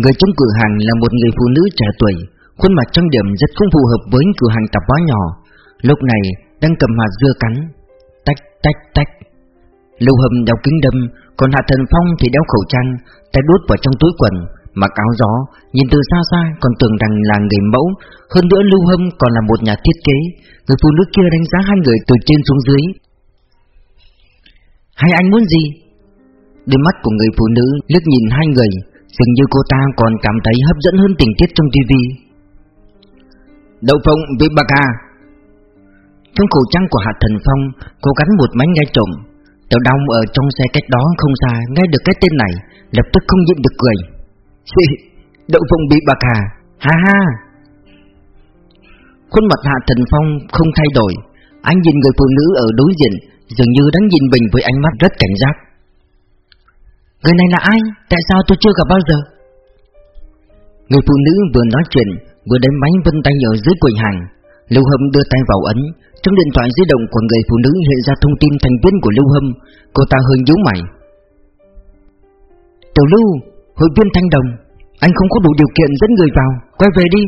Người trong cửa hàng là một người phụ nữ trẻ tuổi, Khuôn mặt trang điểm rất không phù hợp với cửa hàng tạp hóa nhỏ. Lúc này, đang cầm hạt dưa cắn. Tách tách tách. Lưu Hâm đeo kính đâm, Còn Hạ Thần Phong thì đeo khẩu trang, Tay đút vào trong túi quần, Mặc áo gió. Nhìn từ xa xa, còn tưởng rằng là người mẫu. Hơn nữa Lưu Hâm còn là một nhà thiết kế. Người phụ nữ kia đánh giá hai người từ trên xuống dưới. Hai anh muốn gì? Đôi mắt của người phụ nữ liếc nhìn hai người. Dường như cô ta còn cảm thấy hấp dẫn hơn tình tiết trong TV Đậu phộng vị bạc hà. Trong khẩu trang của Hạ Thần Phong Cô gắn một máy nghe trộm Tiểu Đông ở trong xe cách đó không xa Nghe được cái tên này Lập tức không nhịn được cười. Xì, Đậu phộng bị bạc hà Ha ha. Khuôn mặt Hạ Thần Phong không thay đổi. Anh nhìn người phụ nữ ở đối diện Dường như đang nhìn mình với ánh mắt rất cảnh giác. Người này là ai? Tại sao tôi chưa gặp bao giờ? Người phụ nữ vừa nói chuyện Vừa đánh máy vân tay ở dưới quầy hàng. Lưu Hâm đưa tay vào ấn. Trong điện thoại di động của người phụ nữ hiện ra thông tin thành viên của Lưu Hâm. Cô ta hơi nhíu mày. Tiểu Lưu, hội viên Thanh Đồng Anh không có đủ điều kiện dẫn người vào. Quay về đi.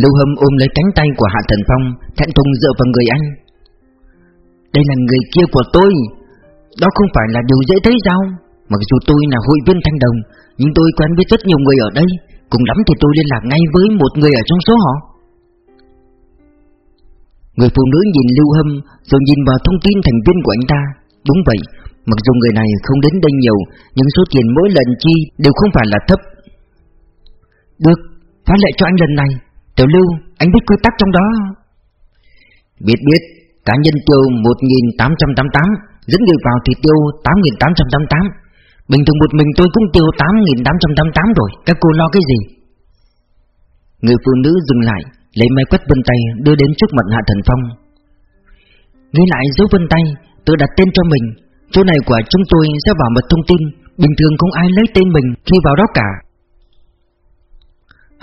Lưu Hâm ôm lấy cánh tay của Hạ Thần Phong Thẹn thùng dựa vào người anh. Đây là người kia của tôi đó không phải là điều dễ thấy sao? Mặc dù tôi là hội viên thanh đồng, Nhưng tôi quen biết rất nhiều người ở đây. Cùng lắm thì tôi liên lạc ngay với một người ở trong số họ. Người phụ nữ nhìn Lưu Hâm Rồi nhìn vào thông tin thành viên của anh ta. Đúng vậy, Mặc dù người này không đến đây nhiều, Nhưng số tiền mỗi lần chi đều không phải là thấp. Được Phát lệ cho anh lần này. Tiểu Lưu, Anh biết quy tắc trong đó. Biết biết, Cá nhân tiêu 1888 Dẫn người vào thì tiêu 8.888 Bình thường một mình tôi cũng tiêu 8.888 rồi. Các cô lo cái gì? Người phụ nữ dừng lại, Lấy máy quét vân tay, đưa đến trước mặt Hạ Thần Phong. Người lại dấu vân tay tự đặt tên cho mình. Chỗ này của chúng tôi sẽ bảo mật thông tin. Bình thường không ai lấy tên mình khi vào đó cả.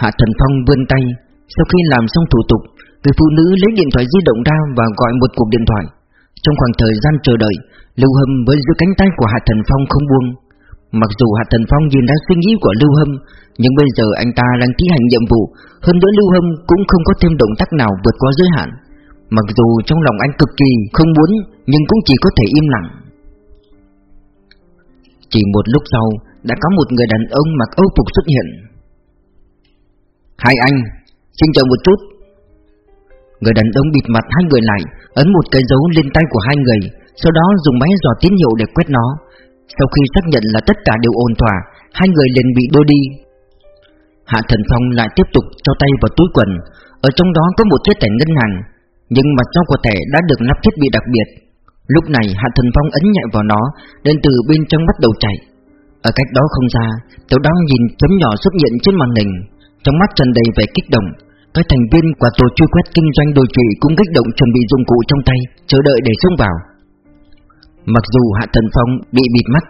Hạ Thần Phong vươn tay. Sau khi làm xong thủ tục, Người phụ nữ lấy điện thoại di động ra và gọi một cuộc điện thoại trong khoảng thời gian chờ đợi, Lưu Hâm với giữ cánh tay của Hạ Thần Phong không buông. Mặc dù Hạ Thần Phong nhìn ra suy nghĩ của Lưu Hâm, nhưng bây giờ anh ta đang thi hành nhiệm vụ, hơn nữa Lưu Hâm cũng không có thêm động tác nào vượt qua giới hạn. Mặc dù trong lòng anh cực kỳ không muốn, nhưng cũng chỉ có thể im lặng. Chỉ một lúc sau, đã có một người đàn ông mặc âu phục xuất hiện. Hai anh, xin chờ một chút. Người đàn ông bịt mặt hai người lại, ấn một cái dấu lên tay của hai người, sau đó dùng máy dò tín hiệu để quét nó. Sau khi xác nhận là tất cả đều ổn thỏa, hai người liền bị đưa đi. Hạ Thần Phong lại tiếp tục cho tay vào túi quần, ở trong đó có một chiếc thẻ ngân hàng, nhưng mặt sau của thẻ đã được lắp thiết bị đặc biệt. Lúc này Hạ Thần Phong ấn nhẹ vào nó, đến từ bên trong bắt đầu chạy. Ở cách đó không xa, Tiểu Đăng nhìn chấm nhỏ xuất hiện trên màn hình, trong mắt tràn đầy vẻ kích động. Các thành viên của tổ truy quét kinh doanh đồi trụy cũng kích động chuẩn bị dụng cụ trong tay, chờ đợi để xông vào. Mặc dù Hạ Thần Phong bị bịt mắt,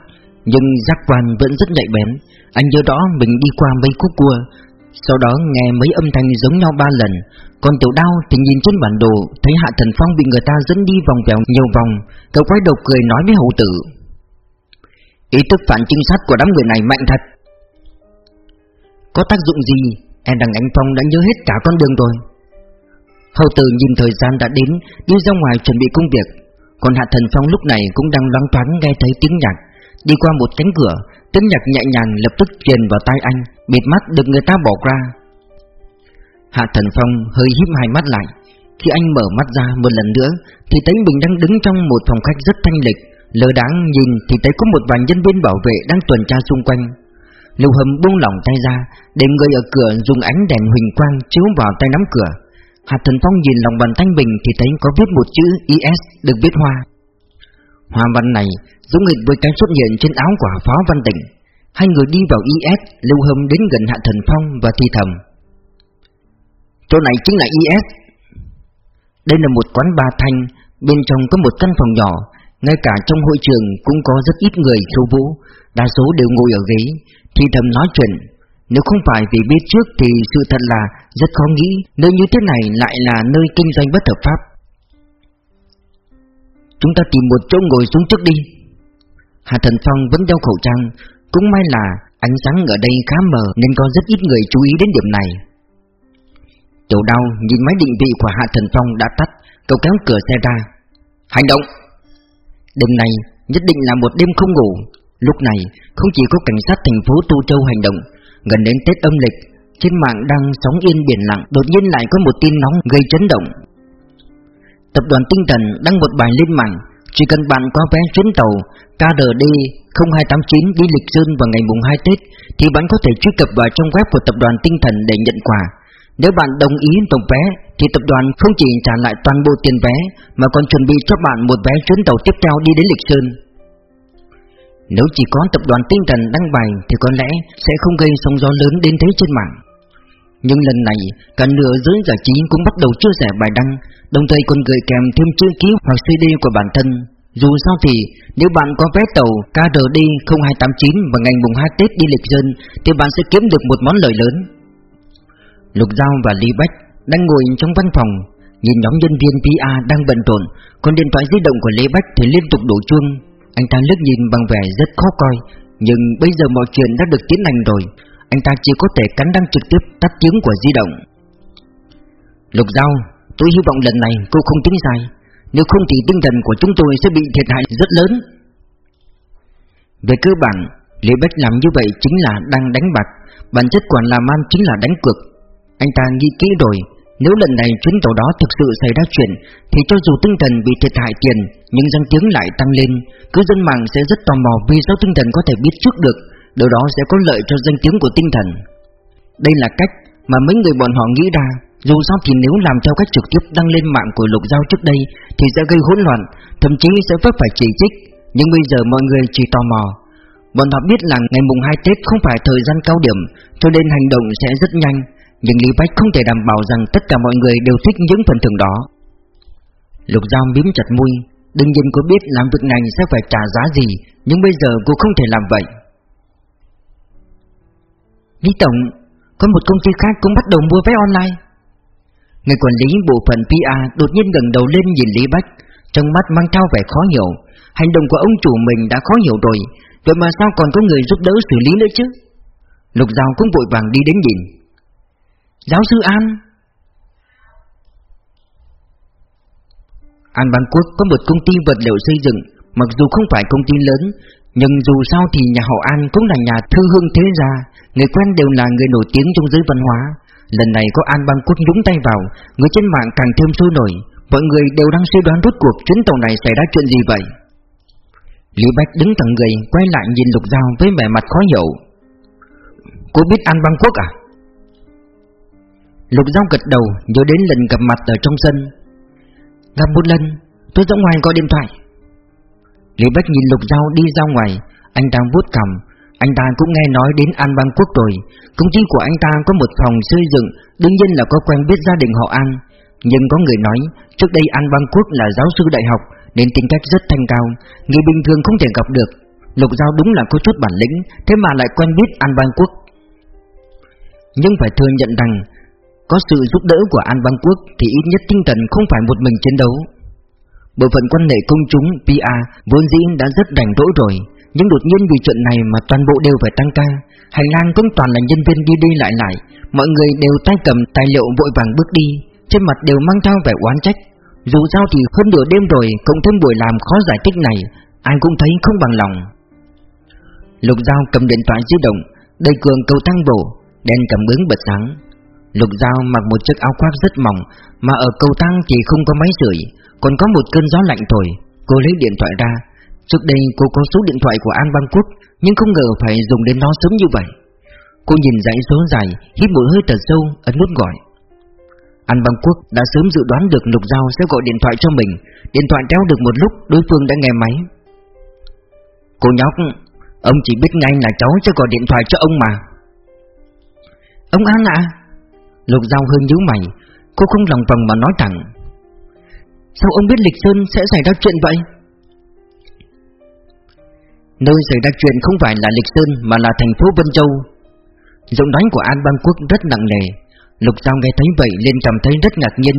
nhưng giác quan vẫn rất nhạy bén. Anh nhớ đó mình đi qua mấy khúc cua, sau đó nghe mấy âm thanh giống nhau ba lần. Còn tiểu đao thì nhìn trên bản đồ, thấy Hạ Thần Phong bị người ta dẫn đi vòng vèo nhiều vòng, cậu quay đầu cười nói với hậu tử. Ý thức phản trinh sát của đám người này mạnh thật. Có tác dụng gì Em đằng anh Phong đã nhớ hết cả con đường rồi. Hầu tử nhìn thời gian đã đến, Đi ra ngoài chuẩn bị công việc. Còn Hạ Thần Phong lúc này cũng đang loáng thoáng nghe thấy tiếng nhạc. Đi qua một cánh cửa, Tiếng nhạc nhẹ nhàng lập tức truyền vào tai anh Bịt mắt được người ta bỏ ra. Hạ Thần Phong hơi híp hai mắt lại. Khi anh mở mắt ra một lần nữa, Thì thấy mình đang đứng trong một phòng khách rất thanh lịch. Lờ đáng nhìn thì thấy có một vài nhân viên bảo vệ đang tuần tra xung quanh. Lưu Hâm buông lỏng tay ra Để người ở cửa dùng ánh đèn huỳnh quang chiếu vào tay nắm cửa. Hạt thần phong nhìn lòng bàn tay mình Thì thấy có viết một chữ IS được viết hoa. Hoa văn này giống nghịch với cái xuất hiện trên áo của Phó Văn Tịnh Hai người đi vào IS Lưu Hâm đến gần Hạ Thần Phong và thi thầm. Chỗ này chính là IS Đây là một quán ba thanh, Bên trong có một căn phòng nhỏ. Ngay cả trong hội trường cũng có rất ít người khiêu vũ. Đa số đều ngồi ở ghế. Thì thầm nói chuyện, Nếu không phải vì biết trước thì sự thật là Rất khó nghĩ nơi như thế này lại là nơi kinh doanh bất hợp pháp. Chúng ta tìm một chỗ ngồi xuống trước đi. Hà Thần Phong vẫn đeo khẩu trang, Cũng may là Ánh sáng ở đây khá mờ nên có rất ít người chú ý đến điểm này. Tiểu đau nhìn máy định vị của Hạ Thần Phong đã tắt, Cậu kéo cửa xe ra. Hành động! Đêm này nhất định là một đêm không ngủ Lúc này, không chỉ có cảnh sát thành phố Tu Châu hành động, Gần đến Tết âm lịch, Trên mạng đang sóng yên biển lặng, Đột nhiên lại có một tin nóng gây chấn động. Tập đoàn Tinh Thần đăng một bài lên mạng, Chỉ cần bạn có vé chuyến tàu KRD 0289 đi Lịch Sơn vào ngày mùng 2 Tết, Thì bạn có thể truy cập vào trong web của tập đoàn Tinh Thần để nhận quà. Nếu bạn đồng ý tổng vé, Thì tập đoàn không chỉ trả lại toàn bộ tiền vé, Mà còn chuẩn bị cho bạn một vé chuyến tàu tiếp theo đi đến Lịch Sơn. Nếu chỉ có tập đoàn Tinh Thần đăng bài Thì có lẽ sẽ không gây sóng gió lớn đến thế trên mạng nhưng lần này, cả nửa giới giải trí cũng bắt đầu chia sẻ bài đăng, đồng thời còn gửi kèm thêm chữ ký hoặc CD của bản thân. Dù sao thì, nếu bạn có vé tàu KRD 0289 vào ngày mùng 2 Tết đi lịch dân, thì bạn sẽ kiếm được một món lợi lớn. Lục Giao và Lý Bách đang ngồi trong văn phòng, nhìn nhóm nhân viên PR đang bận rộn, còn điện thoại di động của Lý Bách thì liên tục đổ chuông. Anh ta lướt nhìn bằng vẻ rất khó coi, nhưng bây giờ mọi chuyện đã được tiến hành rồi, anh ta chỉ có thể cắn răng trực tiếp tắt tiếng của di động. Lục Giao, tôi hy vọng lần này cô không tính sai, nếu không thì tinh thần của chúng tôi sẽ bị thiệt hại rất lớn. Về cơ bản, Lý Bách làm như vậy chính là đang đánh bạc, bản chất quản làm ăn chính là đánh cược. Anh ta nghĩ kỹ rồi, nếu lần này chuyến tàu đó thực sự xảy ra chuyện, thì cho dù tinh thần bị thiệt hại tiền, nhưng danh tiếng lại tăng lên, cư dân mạng sẽ rất tò mò vì sao tinh thần có thể biết trước được Điều đó sẽ có lợi cho danh tiếng của tinh thần. Đây là cách mà mấy người bọn họ nghĩ ra. Dù sao thì nếu làm theo cách trực tiếp đăng lên mạng của lục giao trước đây Thì sẽ gây hỗn loạn Thậm chí sẽ vấp phải chỉ trích. Nhưng bây giờ mọi người chỉ tò mò. Bọn họ biết là ngày mùng 2 Tết không phải thời gian cao điểm Cho nên hành động sẽ rất nhanh. Nhưng Lý Bách không thể đảm bảo rằng tất cả mọi người đều thích những phần thưởng đó Lục Giao biếm chặt môi Đương nhiên cô biết làm việc này sẽ phải trả giá gì Nhưng bây giờ cô không thể làm vậy Lý Tổng, có một công ty khác cũng bắt đầu mua vé online. Người quản lý bộ phận PR đột nhiên gần đầu lên nhìn Lý Bách, trong mắt mang theo vẻ khó hiểu. Hành động của ông chủ mình đã khó hiểu rồi, vậy mà sao còn có người giúp đỡ xử lý nữa chứ? Lục Giao cũng vội vàng đi đến nhìn. Giáo sư An. An Ban Quốc có một công ty vật liệu xây dựng, mặc dù không phải công ty lớn, nhưng dù sao thì nhà họ An cũng là nhà thư hương thế gia Người quen đều là người nổi tiếng trong giới văn hóa. Lần này có An Bang Quốc nhúng tay vào Người trên mạng càng thêm sôi nổi Mọi người đều đang suy đoán rốt cuộc chuyến tàu này xảy ra chuyện gì vậy. Lý Bách đứng thẳng người Quay lại nhìn Lục Giao với vẻ mặt khó hiểu. Cô biết An Bang Quốc à? Lục Giao gật đầu, nhớ đến lần gặp mặt ở trong sân. Gặp một lần, Tôi ra ngoài gọi điện thoại. Lý Bách nhìn Lục Giao đi ra ngoài, Anh đang vuốt cằm. Anh ta cũng nghe nói đến An Bang Quốc rồi. Công ty của anh ta có một phòng xây dựng, Đương nhiên là có quen biết gia đình họ An. Nhưng có người nói, Trước đây An Bang Quốc là giáo sư đại học, Nên tính cách rất thanh cao, Người bình thường không thể gặp được. Lục Giao đúng là có chút bản lĩnh, Thế mà lại quen biết An Bang Quốc. Nhưng phải thừa nhận rằng có sự giúp đỡ của An Bang Quốc Thì ít nhất tinh thần không phải một mình chiến đấu. Bộ phận quan hệ công chúng PR vốn dĩ đã rất rảnh rỗi rồi, Nhưng đột nhiên vì chuyện này mà toàn bộ đều phải tăng ca. Hành lang cũng toàn là nhân viên đi đi lại lại, Mọi người đều tay cầm tài liệu vội vàng bước đi, Trên mặt đều mang theo vẻ oán trách. Dù sao thì hơn nửa đêm rồi, Cộng thêm buổi làm khó giải thích này, Ai cũng thấy không bằng lòng. Lục Giao cầm điện thoại di động Đầy cường cầu tăng bổ Đèn cảm ứng bật sáng. Lục Giao mặc một chiếc áo khoác rất mỏng, Mà ở cầu thang chỉ không có máy sưởi còn có một cơn gió lạnh thổi. Cô lấy điện thoại ra. Trước đây cô có số điện thoại của An Bang Quốc, Nhưng không ngờ phải dùng đến nó sớm như vậy. Cô nhìn dãy số dài, Hít một hơi thật sâu, Ấn nút gọi. An Bang Quốc đã sớm dự đoán được Lục Giao sẽ gọi điện thoại cho mình. Điện thoại treo được một lúc, Đối phương đã nghe máy. Cô nhóc, Ông chỉ biết ngay là cháu sẽ gọi điện thoại cho ông mà. Ông An ạ? Lục Giao hơi nhíu mày, Cô không lòng vòng mà nói thẳng. Sao ông biết Lịch Sơn sẽ xảy ra chuyện vậy? Nơi xảy ra chuyện không phải là Lịch Sơn mà là thành phố Vân Châu. Giọng nói của An Bang Quốc rất nặng nề. Lục Giao nghe thấy vậy nên cảm thấy rất ngạc nhiên.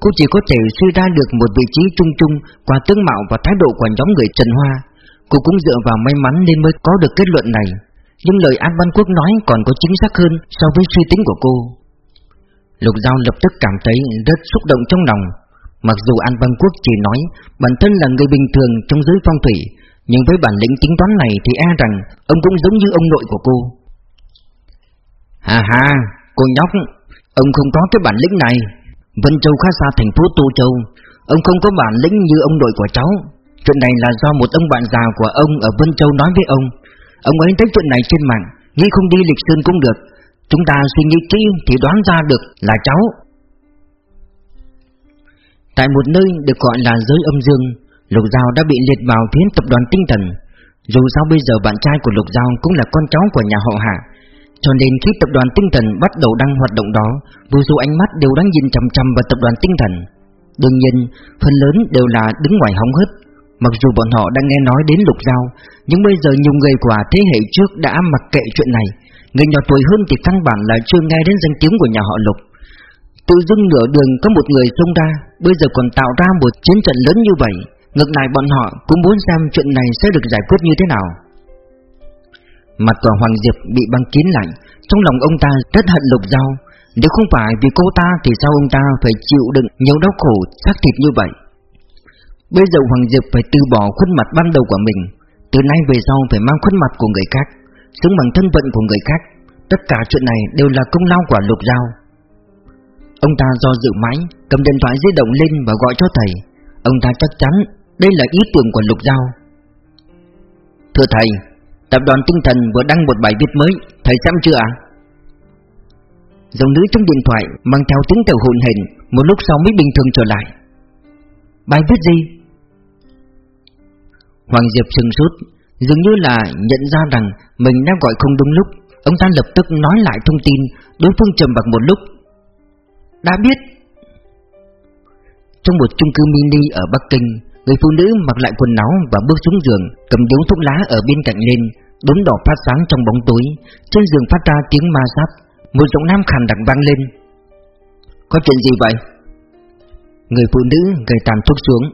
Cô chỉ có thể suy ra được một vị trí trung trung Qua tướng mạo và thái độ của nhóm người Trần Hoa. Cô cũng dựa vào may mắn nên mới có được kết luận này. Nhưng lời An Văn Quốc nói còn có chính xác hơn so với suy tính của cô. Lục Giao lập tức cảm thấy rất xúc động trong lòng. Mặc dù An Văn Quốc chỉ nói bản thân là người bình thường trong giới phong thủy Nhưng với bản lĩnh tính toán này thì e rằng ông cũng giống như ông nội của cô. Hà hà, cô nhóc, ông không có cái bản lĩnh này. Vân Châu khá xa thành phố Tô Châu Ông không có bản lĩnh như ông nội của cháu. Chuyện này là do một ông bạn già của ông ở Vân Châu nói với ông. Ông ấy thấy chuyện này trên mạng Nghĩ không đi lịch sơn cũng được. Chúng ta suy nghĩ kỹ thì đoán ra được là cháu. Tại một nơi được gọi là giới âm dương Lục Giao đã bị liệt vào phía tập đoàn tinh thần. Dù sao bây giờ bạn trai của Lục Giao cũng là con cháu của nhà họ Hạ Cho nên khi tập đoàn tinh thần bắt đầu đăng hoạt động đó Vô số ánh mắt đều đang nhìn chằm chằm vào tập đoàn tinh thần. Đương nhiên, phần lớn đều là đứng ngoài hóng hớt. Mặc dù bọn họ đang nghe nói đến Lục Giao Nhưng bây giờ nhiều người của thế hệ trước đã mặc kệ chuyện này. Người nhỏ tuổi hơn thì căn bản là chưa nghe đến danh tiếng của nhà họ Lục. Tự dưng nửa đường có một người xông ra, Bây giờ còn tạo ra một chiến trận lớn như vậy. Ngược lại bọn họ cũng muốn xem chuyện này sẽ được giải quyết như thế nào. Mặt của Hoàng Diệp bị băng kín lại, Trong lòng ông ta rất hận Lục Giao. Nếu không phải vì cô ta thì sao ông ta phải chịu đựng nhiều đau khổ, xác thịt như vậy? Bây giờ Hoàng Diệp phải từ bỏ khuôn mặt ban đầu của mình. Từ nay về sau phải mang khuôn mặt của người khác. Xứng bằng thân phận của người khác, Tất cả chuyện này đều là công lao của Lục Giao Ông ta do dự mãi, Cầm điện thoại di động lên và gọi cho thầy Ông ta chắc chắn đây là ý tưởng của Lục Giao Thưa thầy, Tập đoàn tinh thần vừa đăng một bài viết mới, Thầy xem chưa ạ? À? Giọng nữ trong điện thoại mang theo tiếng kêu hồn hình Một lúc sau mới bình thường trở lại Bài viết gì? Hoàng Diệp sừng sốt Dường như là nhận ra rằng Mình đang gọi không đúng lúc. Ông ta lập tức nói lại thông tin, Đối phương trầm bạc một lúc. Đã biết. Trong một chung cư mini ở Bắc Kinh, Người phụ nữ mặc lại quần áo và bước xuống giường, Cầm điếu thuốc lá ở bên cạnh lên, Đốm đỏ phát sáng trong bóng tối. Trên giường phát ra tiếng ma sát, Một giọng nam khàn đặc vang lên. Có chuyện gì vậy? Người phụ nữ gầy tàn thuốc xuống.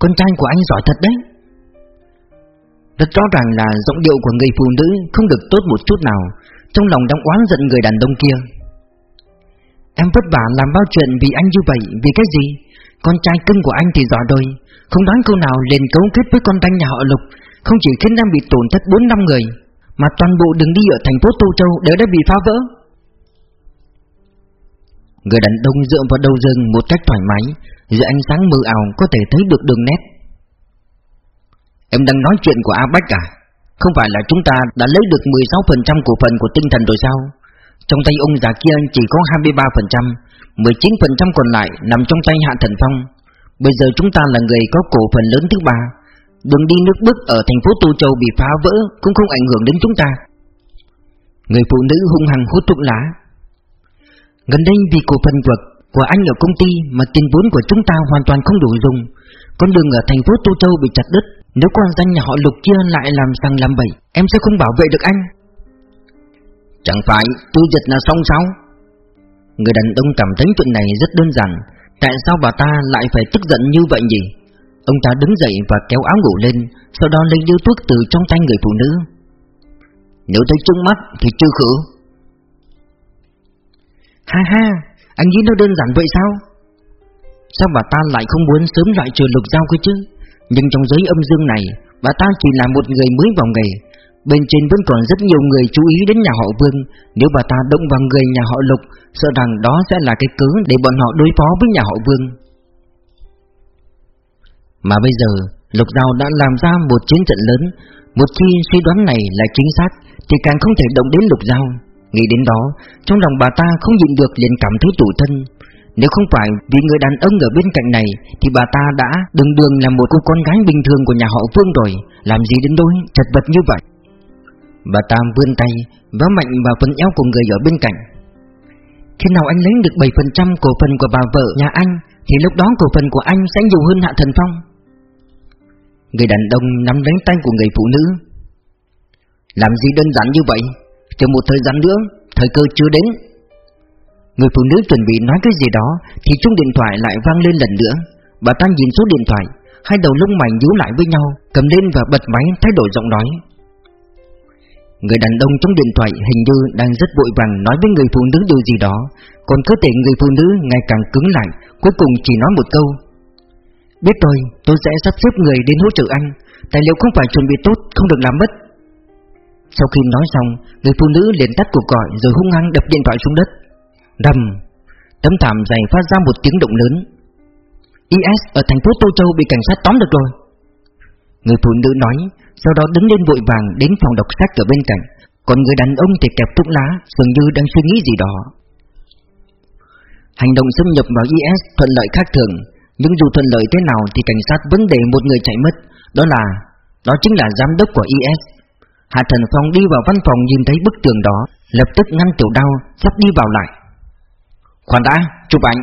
Con trai của anh giỏi thật đấy rất rõ ràng là giọng điệu của người phụ nữ không được tốt một chút nào, Trong lòng đang oán giận người đàn ông kia. Em vất vả làm bao chuyện vì anh như vậy, Vì cái gì? Con trai cưng của anh thì giỏi rồi, Không đoán câu nào liền cấu kết với con tanh nhà họ Lục, Không chỉ khiến em bị tổn thất 4 năm người, Mà toàn bộ đường đi ở thành phố Tô Châu đều đã bị phá vỡ. Người đàn ông dựa vào đầu rừng một cách thoải mái Dưới ánh sáng mờ ảo có thể thấy được đường nét. Em đang nói chuyện của A Bách à? Không phải là chúng ta đã lấy được 16% cổ phần của tinh thần rồi sao? Trong tay ông già kia chỉ có 23% 19% còn lại nằm trong tay Hạ Thần Phong. Bây giờ chúng ta là người có cổ phần lớn thứ ba. Đường đi nước bước ở thành phố Tô Châu bị phá vỡ Cũng không ảnh hưởng đến chúng ta. Người phụ nữ hung hăng hút thuốc lá. Gần đây vì cổ phần vật của anh ở công ty Mà tiền vốn của chúng ta hoàn toàn không đủ dùng. Con đường ở thành phố Tô Châu bị chặt đứt nếu quan danh nhà họ lục kia lại làm sang làm bậy Em sẽ không bảo vệ được anh. Chẳng phải tôi dịch là xong sao? Người đàn ông cảm thấy chuyện này rất đơn giản Tại sao bà ta lại phải tức giận như vậy nhỉ? Ông ta đứng dậy và kéo áo ngủ lên Sau đó lấy điếu thuốc từ trong tay người phụ nữ. Nếu thấy trứng mắt thì chưa khử. Ha ha Anh nghĩ nó đơn giản vậy sao? Sao bà ta lại không muốn sớm loại trừ lục giao cơ chứ nhưng trong giới âm dương này, Bà ta chỉ là một người mới vào nghề. Bên trên vẫn còn rất nhiều người chú ý đến nhà họ Vương. Nếu bà ta động vào người nhà họ Lục, Sợ rằng đó sẽ là cái cớ để bọn họ đối phó với nhà họ Vương. Mà bây giờ, Lục Giao đã làm ra một chiến trận lớn. Một khi suy đoán này là chính xác, Thì càng không thể động đến Lục Giao. Nghĩ đến đó, Trong lòng bà ta không nhịn được liền cảm thấy tủi thân nếu không phải vì người đàn ông ở bên cạnh này, Thì bà ta đã đường đường là một cô con gái bình thường của nhà họ Phương rồi. Làm gì đến đôi chật vật như vậy? Bà ta vươn tay, Vá mạnh vào phần eo của người ở bên cạnh. Khi nào anh lấy được 7% cổ phần của bà vợ nhà anh, Thì lúc đó cổ phần của anh sẽ nhiều hơn Hạ Thần Phong. Người đàn ông nắm lấy tay của người phụ nữ. Làm gì đơn giản như vậy? Chờ một thời gian nữa, Thời cơ chưa đến. Người phụ nữ chuẩn bị nói cái gì đó Thì chuông điện thoại lại vang lên lần nữa. Bà ta nhìn số điện thoại Hai đầu lông mày nhíu lại với nhau Cầm lên và bật máy thay đổi giọng nói. Người đàn ông trong điện thoại hình như đang rất vội vàng nói với người phụ nữ điều gì đó Còn cơ thể người phụ nữ ngày càng cứng lại Cuối cùng chỉ nói một câu. Biết rồi, tôi sẽ sắp xếp người đến hỗ trợ anh Tài liệu không phải chuẩn bị tốt, không được làm mất. Sau khi nói xong Người phụ nữ liền tắt cuộc gọi rồi hung hăng đập điện thoại xuống đất. Đầm Tấm thảm dày phát ra một tiếng động lớn. IS ở thành phố Tô Châu bị cảnh sát tóm được rồi. Người phụ nữ nói, Sau đó đứng lên vội vàng đến phòng đọc sách ở bên cạnh. Còn người đàn ông thì kẹp thuốc lá, Dường như đang suy nghĩ gì đó. Hành động xâm nhập vào IS thuận lợi khác thường, Nhưng dù thuận lợi thế nào Thì cảnh sát vẫn để một người chạy mất. Đó là, Đó chính là giám đốc của IS Hạ Thần Phong đi vào văn phòng nhìn thấy bức tường đó, Lập tức ngăn tiểu đau Sắp đi vào lại. Khoan đã, chụp ảnh.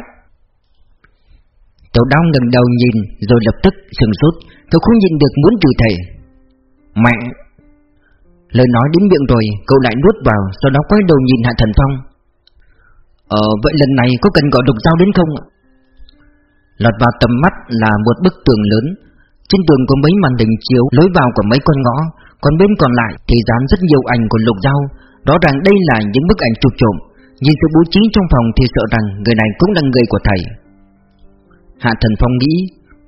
Tiểu đau ngẩng đầu nhìn Rồi lập tức sừng sốt. Tôi không nhìn được muốn chửi thầy Mẹ Lời nói đến miệng rồi Cậu lại nuốt vào Sau đó quay đầu nhìn Hạ Thần Phong. Ờ vậy lần này có cần gọi đục dao đến không ạ? Lọt vào tầm mắt là một bức tường lớn. Trên tường có mấy màn hình chiếu Lối vào của mấy con ngõ. Còn bên còn lại thì dán rất nhiều ảnh của lục dao. Rõ ràng đây là những bức ảnh chụp trộm. Nhìn sự bố trí trong phòng thì sợ rằng Người này cũng là người của thầy. Hạ Thần Phong nghĩ,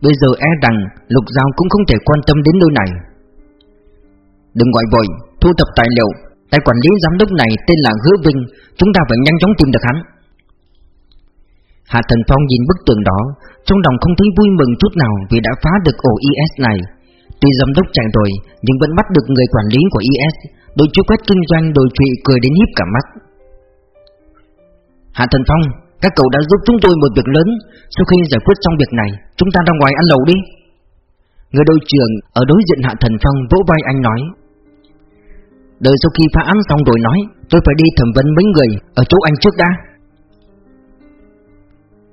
Bây giờ e rằng Lục Giao cũng không thể quan tâm đến nơi này. Đừng gọi vội, Thu thập tài liệu. Tài quản lý giám đốc này tên là Hứa Vinh, Chúng ta phải nhanh chóng tìm được hắn. Hạ Thần Phong nhìn bức tường đó, Trong lòng không thấy vui mừng chút nào Vì đã phá được ổ IS này. Tuy giám đốc chạy rồi, Nhưng vẫn bắt được người quản lý của IS Đội chú quét kinh doanh, đội trụy cười đến hiếp cả mắt. Hạ Thần Phong, Các cậu đã giúp chúng tôi một việc lớn. Sau khi giải quyết xong việc này, Chúng ta ra ngoài ăn lẩu đi. Người đội trưởng ở đối diện Hạ Thần Phong vỗ vai anh nói. Đợi sau khi phá án xong rồi nói, Tôi phải đi thẩm vấn mấy người Ở chỗ anh trước đã.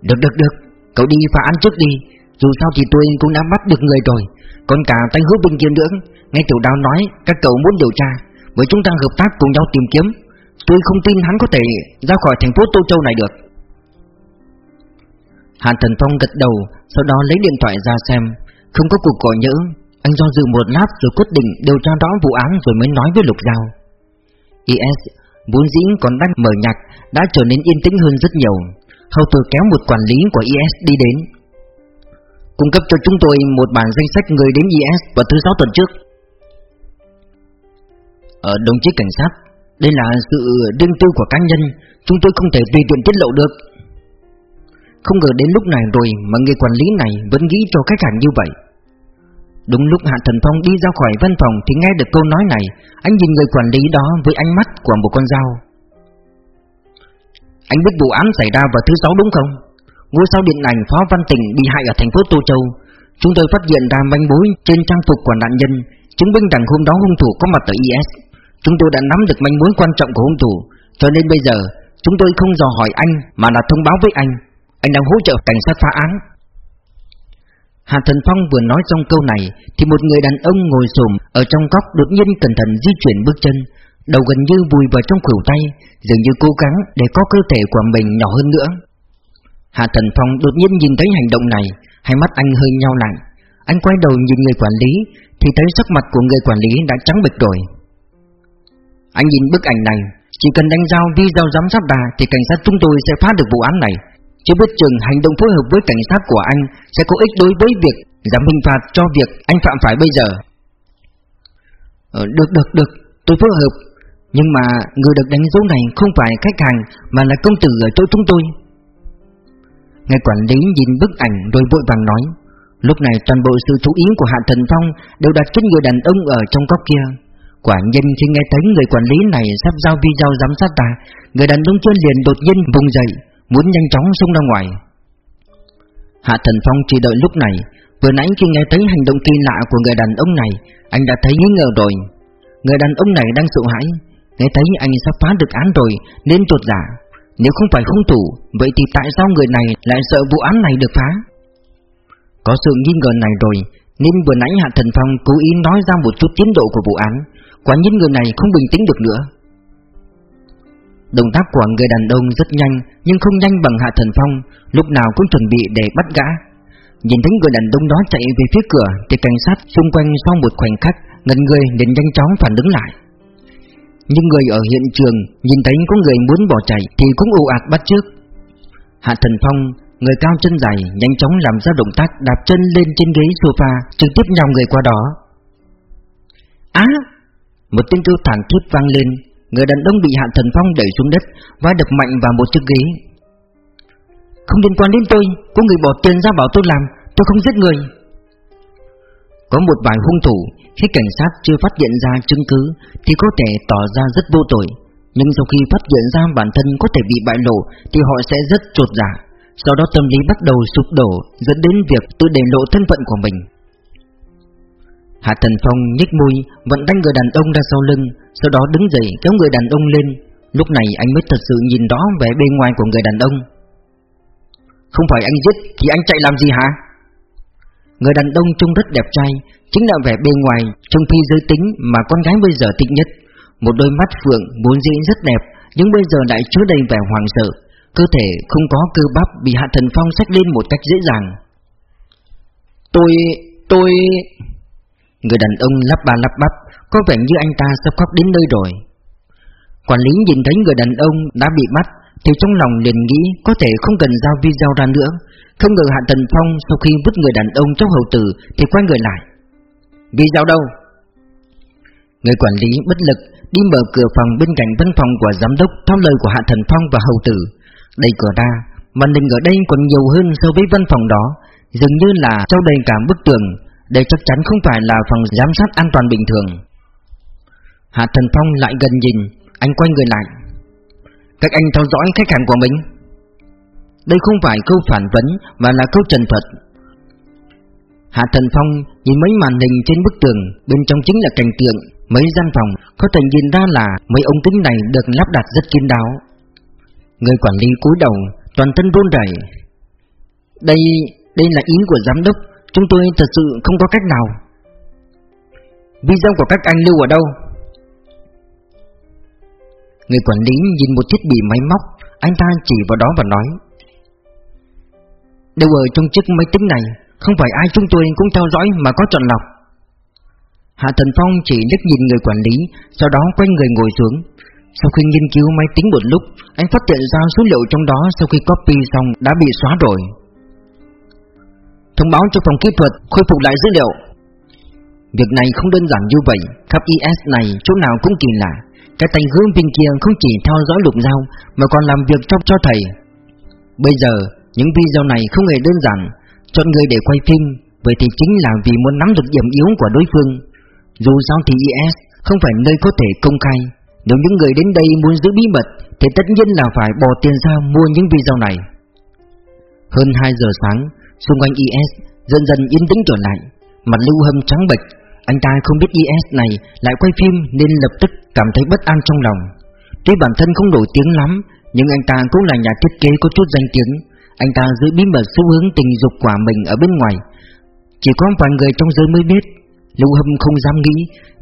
Được được được. Cậu đi phá án trước đi. Dù sao thì tôi cũng đã bắt được người rồi. Còn cả tay hứa bên kia nữa. Nghe tiểu đào nói, các cậu muốn điều tra. Với chúng ta hợp tác cùng nhau tìm kiếm. Tôi không tin hắn có thể ra khỏi thành phố Tô Châu này được. Hàn Thần Phong gật đầu, Sau đó lấy điện thoại ra xem. Không có cuộc gọi nhỡ, Anh do dự một lát rồi quyết định điều tra rõ vụ án rồi mới nói với Lục Giao. IS vốn dĩ còn đang mở nhạc, Đã trở nên yên tĩnh hơn rất nhiều. Hầu từ kéo một quản lý của IS đi đến. Cung cấp cho chúng tôi một bản danh sách người đến IS vào thứ sáu tuần trước. Ở đồng chí cảnh sát đây là sự riêng tư của cá nhân, Chúng tôi không thể tùy tiện tiết lộ được. Không ngờ đến lúc này rồi Mà người quản lý này vẫn nghĩ cho khách hàng như vậy. Đúng lúc Hạ Thần Phong đi ra khỏi văn phòng Thì nghe được câu nói này, Anh nhìn người quản lý đó với ánh mắt của một con dao. Anh biết vụ án xảy ra vào thứ sáu đúng không? Ngôi sao điện ảnh Phó Văn Tình bị hại ở thành phố Tô Châu. Chúng tôi phát hiện ra manh mối trên trang phục của nạn nhân, Chứng minh rằng hôm đó hung thủ có mặt ở IS Chúng tôi đã nắm được manh mối quan trọng của hung thủ. Cho nên bây giờ, Chúng tôi không dò hỏi anh, Mà là thông báo với anh. Anh đang hỗ trợ cảnh sát phá án. Hà Thần Phong vừa nói trong câu này, Thì một người đàn ông ngồi xổm Ở trong góc đột nhiên cẩn thận di chuyển bước chân. Đầu gần như vùi vào trong khuỷu tay, Dường như cố gắng để có cơ thể của mình nhỏ hơn nữa. Hạ Thần Phong đột nhiên nhìn thấy hành động này, Hai mắt anh hơi nhau lại. Anh quay đầu nhìn người quản lý, Thì thấy sắc mặt của người quản lý đã trắng bệch rồi anh nhìn bức ảnh này Chỉ cần đánh giao video giám sát đà Thì cảnh sát chúng tôi sẽ phá được vụ án này. Chứ biết chừng hành động phối hợp với cảnh sát của anh Sẽ có ích đối với việc giảm hình phạt cho việc anh phạm phải bây giờ. Ờ, Được được được Tôi phối hợp. Nhưng mà người được đánh dấu này không phải khách hàng Mà là công tử ở chỗ chúng tôi. Ngài quản lý nhìn bức ảnh rồi vội vàng nói Lúc này toàn bộ sự chú ý của Hạ Thần Phong Đều đặt trên người đàn ông ở trong góc kia. Quả nhân khi nghe thấy người quản lý này sắp giao video giám sát ta, Người đàn ông trên liền đột nhiên vùng dậy, Muốn nhanh chóng xông ra ngoài. Hạ Thần Phong chỉ đợi lúc này, Vừa nãy khi nghe thấy hành động kỳ lạ của người đàn ông này, Anh đã thấy nghi ngờ rồi. Người đàn ông này đang sợ hãi, Nghe thấy anh sắp phá được án rồi, Nên tuột giả. Nếu không phải hung thủ, Vậy thì tại sao người này lại sợ vụ án này được phá? Có sự nghi ngờ này rồi, Nên vừa nãy Hạ Thần Phong cố ý nói ra một chút tiến độ của vụ án. Quả nhiên người này không bình tĩnh được nữa Động tác của người đàn ông rất nhanh Nhưng không nhanh bằng Hạ Thần Phong Lúc nào cũng chuẩn bị để bắt gã Nhìn thấy người đàn ông đó chạy về phía cửa Thì cảnh sát xung quanh sau một khoảnh khắc Ngần người đến nhanh chóng phản ứng lại Nhưng người ở hiện trường nhìn thấy có người muốn bỏ chạy thì cũng ồ ạt bắt trước Hạ Thần Phong, người cao chân dài, nhanh chóng làm ra động tác đạp chân lên trên ghế sofa, trực tiếp nhào người qua đó. Á! Một tiếng kêu thảm thiết vang lên, người đàn ông bị Hạ Thần Phong đẩy xuống đất, và đập mạnh vào một chiếc ghế. Không liên quan đến tôi, có người bỏ tiền ra bảo tôi làm, tôi không giết người. Có một vài hung thủ, khi cảnh sát chưa phát hiện ra chứng cứ thì có thể tỏ ra rất vô tội, nhưng sau khi phát hiện ra bản thân có thể bị bại lộ thì họ sẽ rất trột dạ. Sau đó tâm lý bắt đầu sụp đổ dẫn đến việc tự để lộ thân phận của mình. Hạ Thần Phong nhếch môi, vận đánh người đàn ông ra sau lưng, sau đó đứng dậy kéo người đàn ông lên. Lúc này anh mới thật sự nhìn rõ vẻ bên ngoài của người đàn ông. Không phải anh giết thì anh chạy làm gì hả? Người đàn ông trông rất đẹp trai, chính là vẻ bên ngoài trong phi giới tính mà con gái bây giờ thích nhất. Một đôi mắt phượng vốn dĩ rất đẹp Nhưng bây giờ lại chứa đầy vẻ hoàng sợ Cơ thể không có cơ bắp bị Hạ Thần Phong xách lên một cách dễ dàng Tôi... tôi... Người đàn ông lắp ba lắp bắp Có vẻ như anh ta sắp khóc đến nơi rồi Quản lý nhìn thấy người đàn ông đã bị bắt Thì trong lòng liền nghĩ có thể không cần giao video ra nữa Không ngờ Hạ Thần Phong sau khi vứt người đàn ông trong hậu tử Thì quay người lại Video đâu? Người quản lý bất lực đi mở cửa phòng bên cạnh văn phòng của giám đốc theo lời của Hạ Thần Phong và hậu Tử. Đẩy cửa ra, màn hình ở đây còn nhiều hơn so với văn phòng đó, dường như là trao đầy cả bức tường. Đây chắc chắn không phải là phòng giám sát an toàn bình thường. Hạ Thần Phong lại gần nhìn, anh quay người lại. Cách anh theo dõi khách hàng của mình. Đây không phải câu phản vấn mà là câu trần thuật. Hạ Thần Phong nhìn mấy màn hình trên bức tường, bên trong chính là cảnh tượng Mấy gian phòng có thể nhìn ra là mấy ống kính này được lắp đặt rất kín đáo. Người quản lý cúi đầu, toàn thân run rẩy. Đây, đây là ý của giám đốc, chúng tôi thật sự không có cách nào. Video của các anh lưu ở đâu? Người quản lý nhìn một thiết bị máy móc, anh ta chỉ vào đó và nói. Đều ở trong chiếc máy tính này, không phải ai chúng tôi cũng theo dõi mà có chọn lọc. Hạ Thần Phong chỉ liếc nhìn người quản lý, sau đó quay người ngồi xuống. Sau khi nghiên cứu máy tính một lúc, anh phát hiện ra số liệu trong đó sau khi copy xong đã bị xóa rồi. Thông báo cho phòng kỹ thuật khôi phục lại dữ liệu. Việc này không đơn giản như vậy, khắp IS này chỗ nào cũng kỳ lạ. Cái tay hướng bên kia không chỉ theo dõi lục dao mà còn làm việc cho cho thầy. Bây giờ, những video này không hề đơn giản, chọn người để quay phim, vậy thì chính là vì muốn nắm được điểm yếu của đối phương. Dù sao thì IS không phải nơi có thể công khai Nếu những người đến đây muốn giữ bí mật Thì tất nhiên là phải bỏ tiền ra mua những video này Hơn 2 giờ sáng Xung quanh IS dần dần yên tĩnh trở lại. Mặt lưu hâm trắng bệch, Anh ta không biết IS này lại quay phim Nên lập tức cảm thấy bất an trong lòng. Tuy bản thân không nổi tiếng lắm, Nhưng anh ta cũng là nhà thiết kế có chút danh tiếng. Anh ta giữ bí mật xu hướng tình dục của mình ở bên ngoài. Chỉ có vài người trong giới mới biết, Lưu Hâm không dám nghĩ,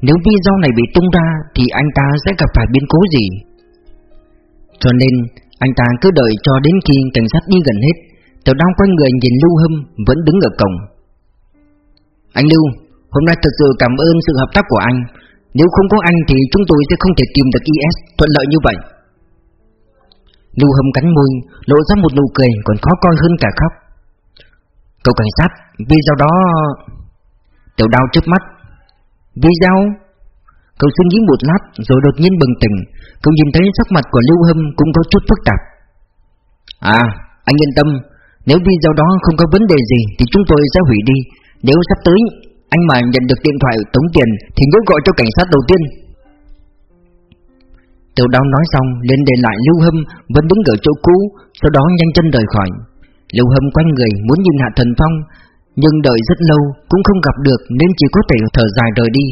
Nếu video này bị tung ra Thì anh ta sẽ gặp phải biến cố gì. Cho nên, Anh ta cứ đợi cho đến khi cảnh sát đi gần hết. Tiểu đao quay người nhìn Lưu Hâm, Vẫn đứng ở cổng. Anh Lưu, Hôm nay thật sự cảm ơn sự hợp tác của anh. Nếu không có anh thì chúng tôi sẽ không thể tìm được IS thuận lợi như vậy. Lưu Hâm cắn môi, Lộ ra một nụ cười còn khó coi hơn cả khóc. Cậu cảnh sát, Video đó Tiểu đao trước mắt. Video? Cậu suy nghĩ một lát rồi đột nhiên bừng tỉnh. Cậu nhìn thấy sắc mặt của Lưu Hâm cũng có chút phức tạp. À anh yên tâm. Nếu video đó không có vấn đề gì Thì chúng tôi sẽ hủy đi Nếu sắp tới anh mà nhận được điện thoại tống tiền Thì nhớ gọi cho cảnh sát đầu tiên Tiểu đao nói xong lên để lại Lưu Hâm Vẫn đứng ở chỗ cũ Sau đó nhanh chân rời khỏi Lưu Hâm quanh người muốn nhìn Hạ Thần Phong nhưng đợi rất lâu cũng không gặp được nên chỉ có thể thở dài rời đi.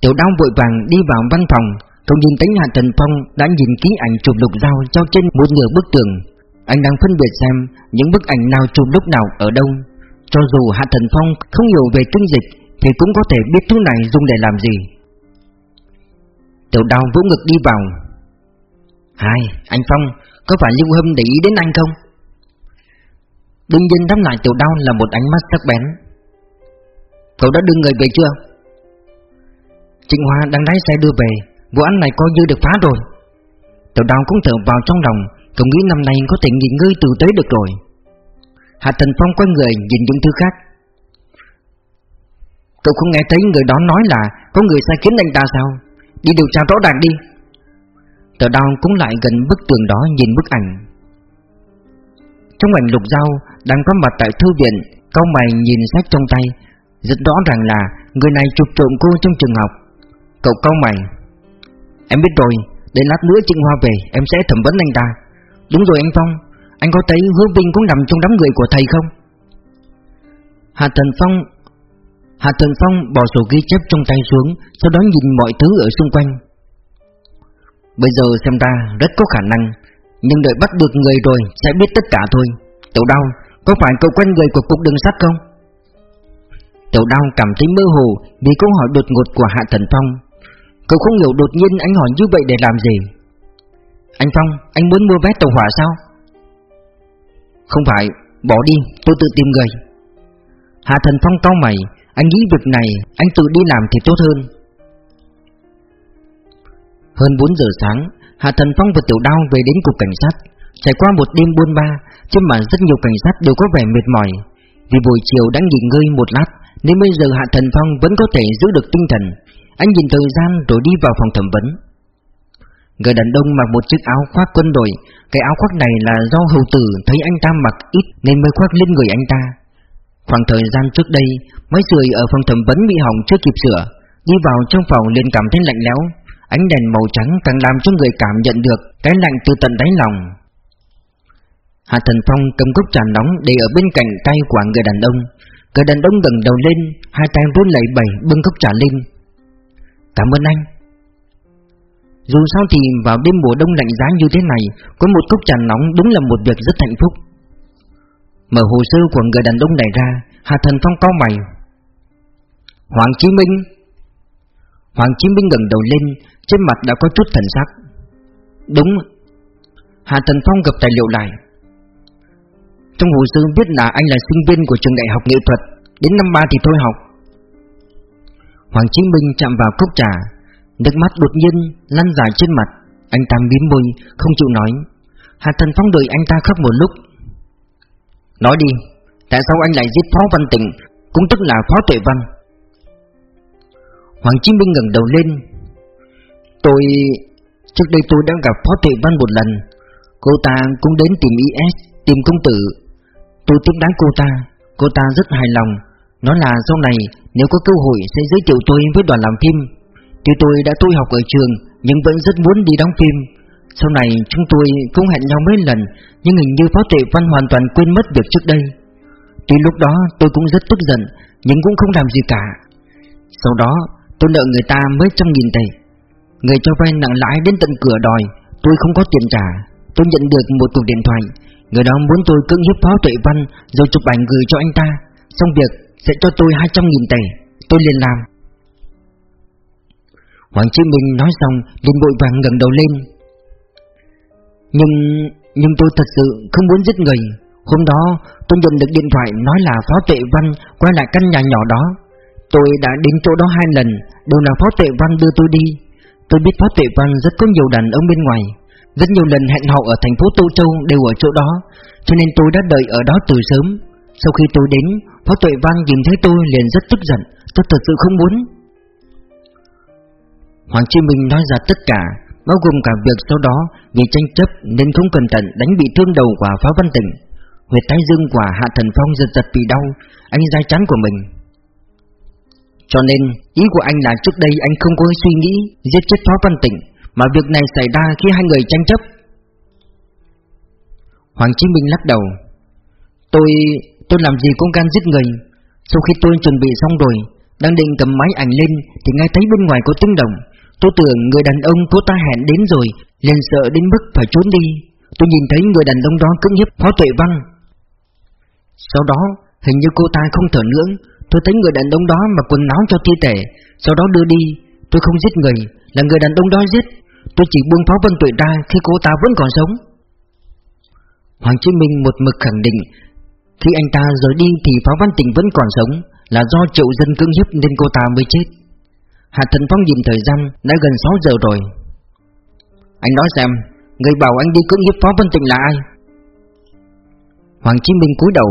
Tiểu đao vội vàng đi vào văn phòng, không nhìn thấy Hạ Thần Phong đã nhìn ký ảnh chụp lục dao treo trên một nửa bức tường. Anh đang phân biệt xem những bức ảnh nào chụp lúc nào ở đâu. Cho dù Hạ Thần Phong không hiểu về tinh dịch thì cũng có thể biết thứ này dùng để làm gì. Tiểu đao vỗ ngực đi vào. Hai, anh Phong, có phải Lưu Hâm để ý đến anh không? Đương nhiên đáp lại tiểu đao là một ánh mắt sắc bén Cậu đã đưa người về chưa? Trịnh Hoa đang lái xe đưa về Vụ án này coi như được phá rồi Tiểu đao cũng thở vào trong lòng Cậu nghĩ năm nay có thể nghỉ ngơi từ tới được rồi. Hạ Thần Phong quay người nhìn những thứ khác. Cậu không nghe thấy người đó nói là Có người sai khiến anh ta sao? Đi điều tra rõ ràng đi. Tờ đau cũng lại gần bức tường đó nhìn bức ảnh. Trong ảnh lục dao Đang có mặt tại thư viện, Cao mày nhìn sách trong tay, Rất rõ ràng là Người này chụp trộm cô trong trường học. Cậu cao mày, Em biết rồi, Để lát nữa Trịnh Hoa về, Em sẽ thẩm vấn anh ta. Đúng rồi anh Phong, Anh có thấy hứa Vinh cũng nằm trong đám người của thầy không? Hạ Thần Phong Hạ Thần Phong bỏ sổ ghi chép trong tay xuống, Sau đó nhìn mọi thứ ở xung quanh. Bây giờ xem ra rất có khả năng, Nhưng đợi bắt được người rồi Sẽ biết tất cả thôi. Tiểu đau Có phải cậu quen người của cục đường sắt không? Tiểu đau cảm thấy mơ hồ Vì câu hỏi đột ngột của Hạ Thần Phong. Cậu không hiểu đột nhiên anh hỏi như vậy để làm gì. Anh Phong Anh muốn mua vé tàu hỏa sao Không phải Bỏ đi tôi tự tìm người Hạ Thần Phong cau mày Anh nghĩ việc này anh tự đi làm thì tốt hơn hơn 4 giờ sáng, Hạ Thần Phong và Tiểu Đao về đến cục cảnh sát. Trải qua một đêm buôn ba, trên mà rất nhiều cảnh sát đều có vẻ mệt mỏi. Vì buổi chiều đã nghỉ ngơi một lát, nên bây giờ Hạ Thần Phong vẫn có thể giữ được tinh thần. Anh nhìn thời gian rồi đi vào phòng thẩm vấn. Người đàn ông mặc một chiếc áo khoác quân đội, cái áo khoác này là do hầu tử thấy anh ta mặc ít nên mới khoác lên người anh ta. Khoảng thời gian trước đây, máy sưởi ở phòng thẩm vấn bị hỏng chưa kịp sửa, đi vào trong phòng liền cảm thấy lạnh lẽo, Ánh đèn màu trắng càng làm cho người cảm nhận được cái lạnh từ tận đáy lòng. Hạ Thần Phong cầm cốc trà nóng để ở bên cạnh tay của người đàn ông. Người đàn ông gần đầu lên, hai tay vốn lẩy bẩy bưng cốc trà lên. Cảm ơn anh. Dù sao thì vào đêm mùa đông lạnh giá như thế này, có một cốc trà nóng đúng là một việc rất hạnh phúc. Mở hồ sơ của người đàn ông này ra, hà Thần Phong cao mày. Hoàng Chí Minh. Hoàng Chí Minh gần đầu lên Trên mặt đã có chút thần sắc. Đúng. Hà thần Phong gặp tài liệu lại. Trong hồ sơ biết là anh là sinh viên của trường đại học nghệ thuật Đến năm ba thì thôi học. Hoàng Chí Minh chạm vào cốc trà. Nước mắt đột nhiên lăn dài trên mặt. Anh ta miếm môi, Không chịu nói. Hạ thần Phong đợi anh ta khóc một lúc. Nói đi, Tại sao anh lại giết Phó Văn Tịnh, Cũng tức là Phó Tuệ Văn? Hoàng Chí Minh ngẩng đầu lên. Tôi... Trước đây tôi đã gặp Phó Tuệ Văn một lần. Cô ta cũng đến tìm IS Tìm công tử. Tôi tiếp đón cô ta Cô ta rất hài lòng. Nói là sau này, nếu có cơ hội sẽ giới thiệu tôi với đoàn làm phim. Tuy tôi đã tôi học ở trường, Nhưng vẫn rất muốn đi đóng phim. Sau này, chúng tôi cũng hẹn nhau mấy lần, Nhưng hình như Phó Tuệ Văn hoàn toàn quên mất việc trước đây. Tuy lúc đó tôi cũng rất tức giận, Nhưng cũng không làm gì cả. Sau đó, Tôi nợ người ta mấy trăm nghìn tệ. Người cho vay nặng lãi đến tận cửa đòi, Tôi không có tiền trả. Tôi nhận được một cuộc điện thoại. Người đó muốn tôi cưỡng hiếp phó tuệ văn, Rồi chụp ảnh gửi cho anh ta. Xong việc sẽ cho tôi 200 nghìn tệ. Tôi liền làm. Hoàng Chí Minh nói xong, liền bội vàng ngẩng đầu lên. Nhưng Nhưng tôi thật sự không muốn giết người. Hôm đó, tôi nhận được điện thoại nói là Phó Tuệ Văn quay lại căn nhà nhỏ đó. Tôi đã đến chỗ đó hai lần, Đều là Phó Tuệ Văn đưa tôi đi. Tôi biết Phó Tuệ Văn rất có nhiều đàn ông bên ngoài. Rất nhiều lần hẹn họ ở thành phố Tô Châu đều ở chỗ đó, Cho nên tôi đã đợi ở đó từ sớm. Sau khi tôi đến, Phó Tuệ Văn nhìn thấy tôi liền rất tức giận, Tôi thật sự không muốn. Hoàng Chí Minh nói ra tất cả Bao gồm cả việc sau đó Vì tranh chấp nên không cẩn thận đánh bị thương đầu của Phá Văn Tỉnh Huyệt thái dương của Hạ Thần Phong giật giật vì đau Anh dai chán của mình cho nên, ý của anh là trước đây anh không có suy nghĩ giết chết Phá Văn Tỉnh, mà việc này xảy ra khi hai người tranh chấp. Hoàng Chí Minh lắc đầu. Tôi... tôi làm gì cũng gan giết người. Sau khi tôi chuẩn bị xong rồi, đang định cầm máy ảnh lên thì nghe thấy bên ngoài có tiếng động. Tôi tưởng người đàn ông cô ta hẹn đến rồi, liền sợ đến mức phải trốn đi. Tôi nhìn thấy người đàn ông đó cưỡng hiếp Phó Tuệ Văn. Sau đó, hình như cô ta không thở nữa, Tôi thấy người đàn ông đó mặc quần áo cho thi tể, Sau đó đưa đi Tôi không giết người Là người đàn ông đó giết Tôi chỉ buông Phó Vân Tuệ ra khi cô ta vẫn còn sống Hoàng Chí Minh một mực khẳng định Khi anh ta rời đi thì Phó Văn Tình vẫn còn sống Là do triệu dân cưỡng hiếp nên cô ta mới chết Hạ Thần Phong nhìn thời gian đã gần 6 giờ rồi. Anh nói xem, Người bảo anh đi cưỡng hiếp Phó Vân Tịnh là ai? Hoàng Chí Minh cúi đầu.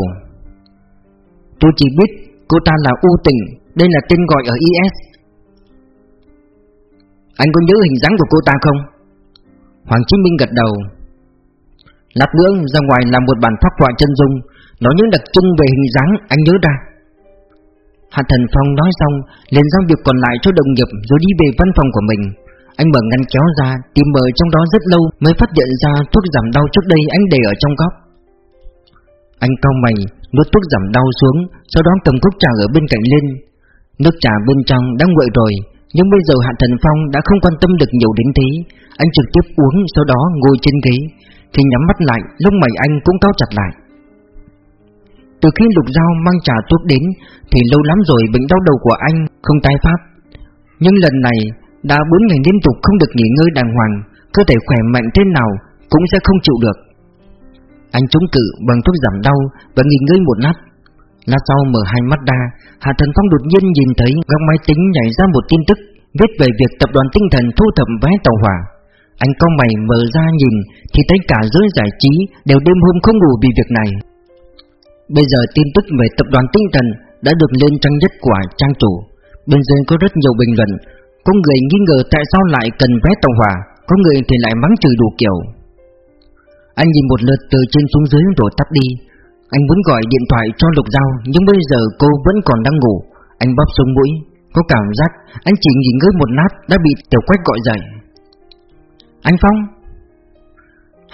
Tôi chỉ biết cô ta là U Tình, Đây là tên gọi ở IS Anh có nhớ hình dáng của cô ta không? Hoàng Chí Minh gật đầu. Lát nữa ra ngoài làm một bản phát họa chân dung Nói những đặc trưng về hình dáng, anh nhớ ra. Hạ Thần Phong nói xong, liền giao việc còn lại cho đồng nghiệp rồi đi về văn phòng của mình. Anh mở ngăn kéo ra, tìm mở trong đó rất lâu mới phát hiện ra thuốc giảm đau trước đây anh để ở trong góc. Anh cau mày, nuốt thuốc giảm đau xuống, Sau đó cầm cốc trà ở bên cạnh lên. Nước trà bên trong đã nguội rồi, Nhưng bây giờ Hạ Thần Phong đã không quan tâm được nhiều đến thế. Anh trực tiếp uống, sau đó ngồi trên ghế, Thì nhắm mắt lại lông mày anh cũng cao chặt lại từ khi Lục Giao mang trà thuốc đến, Thì lâu lắm rồi bệnh đau đầu của anh không tái phát. Nhưng lần này, Đã 4 ngày liên tục không được nghỉ ngơi đàng hoàng, Cơ thể khỏe mạnh thế nào Cũng sẽ không chịu được. Anh chống cự bằng thuốc giảm đau Và nghỉ ngơi một lát. Lát sau mở hai mắt ra, Hạ Thần Phong đột nhiên nhìn thấy góc máy tính nhảy ra một tin tức, Viết về việc tập đoàn tinh thần thu thập vé tàu hỏa. Anh cau mày mở ra nhìn, Thì thấy cả giới giải trí Đều đêm hôm không ngủ vì việc này. Bây giờ tin tức về tập đoàn tinh thần đã được lên trang nhất của trang chủ. Bên dưới có rất nhiều bình luận. Có người nghi ngờ tại sao lại cần vé tàu hỏa, Có người thì lại mắng chửi đủ kiểu. Anh nhìn một lượt từ trên xuống dưới rồi tắt đi. Anh muốn gọi điện thoại cho Lục Giao, Nhưng bây giờ cô vẫn còn đang ngủ. Anh bóp xuống mũi, Có cảm giác anh chỉ nghỉ ngơi một lát đã bị Tiểu Quách gọi dậy. Anh Phong.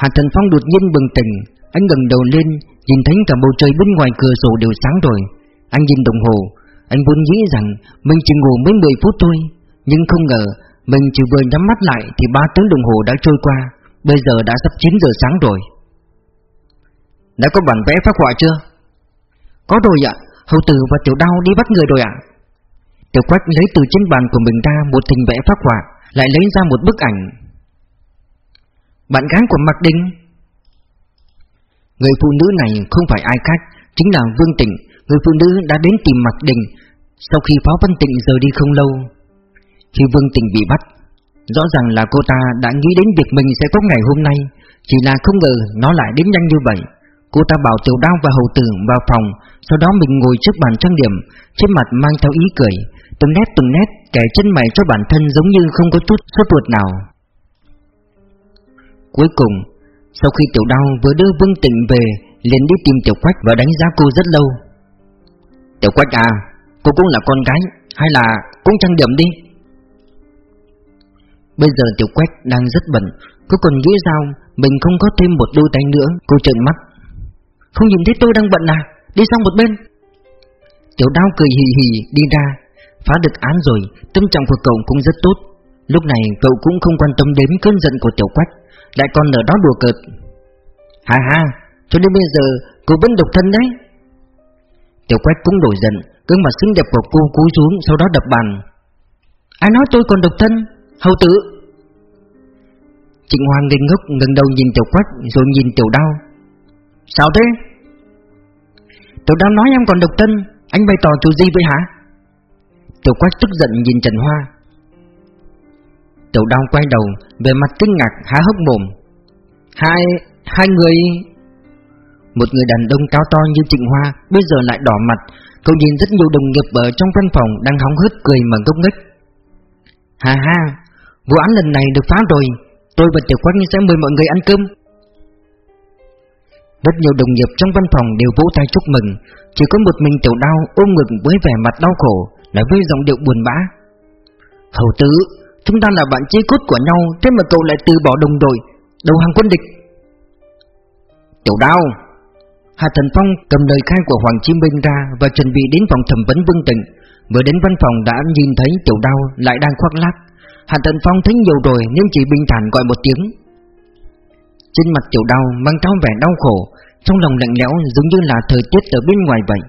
Hàn Thần Phong đột nhiên bừng tỉnh. Anh ngẩng đầu lên Nhìn thấy cả bầu trời bên ngoài cửa sổ đều sáng rồi. Anh nhìn đồng hồ. Anh vốn nghĩ rằng mình chỉ ngủ mấy 10 phút thôi. Nhưng không ngờ, Mình chỉ vừa nhắm mắt lại Thì 3 tiếng đồng hồ đã trôi qua. Bây giờ đã sắp 9 giờ sáng rồi. Đã có bản vẽ phát họa chưa? Có rồi ạ. Hầu tử và tiểu đao đi bắt người rồi ạ. Tiểu quách lấy từ trên bàn của mình ra Một hình vẽ phát họa, Lại lấy ra một bức ảnh. Bạn gái của Mạc Đinh Người phụ nữ này không phải ai khác, Chính là Vương Tịnh. Người phụ nữ đã đến tìm Mạc Đình. Sau khi Phó Văn Tịnh rời đi không lâu, Khi Vương Tịnh bị bắt, Rõ ràng là cô ta đã nghĩ đến việc mình sẽ có ngày hôm nay. Chỉ là không ngờ nó lại đến nhanh như vậy. Cô ta bảo tiểu đao và hầu tử vào phòng, Sau đó mình ngồi trước bàn trang điểm, Trên mặt mang theo ý cười, Từng nét từng nét kẻ chân mày cho bản thân giống như không có chút sốt ruột nào. Cuối cùng sau khi tiểu đao vừa đưa Vương Tịnh về, liền đi tìm tiểu quách và đánh giá cô rất lâu. Tiểu quách à Cô cũng là con gái, Hay là cũng trang điểm đi? Bây giờ tiểu quách đang rất bận, Cô còn nghĩ sao Mình không có thêm một đôi tay nữa, Cô trợn mắt. Không nhìn thấy tôi đang bận à? Đi sang một bên. Tiểu đao cười hì hì đi ra, Phá được án rồi, Tâm trạng của cậu cũng rất tốt. Lúc này cậu cũng không quan tâm đến cơn giận của tiểu quách lại còn ở đó đùa cợt. Hà hà Cho đến bây giờ cô vẫn độc thân đấy. Tiểu quách cũng nổi giận, Gương mặt xinh đẹp của cô cúi xuống, Sau đó đập bàn. Ai nói tôi còn độc thân, Hầu tử? Trịnh Hoàng ngây ngốc ngẩng đầu nhìn tiểu quách, Rồi nhìn tiểu đao. Sao thế? Tiểu đao nói em còn độc thân, Anh bày tỏ chủ gì vậy hả? Tiểu quách tức giận nhìn Trần Hoa. Tiểu đao quay đầu, Về mặt kinh ngạc, há hốc mồm. Hai... hai người... Một người đàn ông cao to như Trịnh Hoa, Bây giờ lại đỏ mặt. Cậu nhìn rất nhiều đồng nghiệp ở trong văn phòng Đang hóng hớt cười mà ngốc nghếch. Hà ha, Vụ án lần này được phá rồi. Tôi và Tiểu Quách sẽ mời mọi người ăn cơm. Rất nhiều đồng nghiệp trong văn phòng đều vỗ tay chúc mừng. Chỉ có một mình Tiểu Đao ôm ngực với vẻ mặt đau khổ nói với giọng điệu buồn bã. Hầu tử Chúng ta là bạn chí cốt của nhau, Thế mà cậu lại từ bỏ đồng đội, Đầu hàng quân địch. Tiểu đao, Hà Thần Phong cầm lời khai của Hoàng Chí Minh ra Và chuẩn bị đến phòng thẩm vấn Vương Tịnh. Vừa đến văn phòng đã nhìn thấy tiểu đao Lại đang khoác lác. Hà Thần Phong thấy nhiều rồi nhưng chỉ bình thản gọi một tiếng. Trên mặt tiểu đao mang theo vẻ đau khổ, Trong lòng lạnh lẽo giống như là thời tiết ở bên ngoài vậy.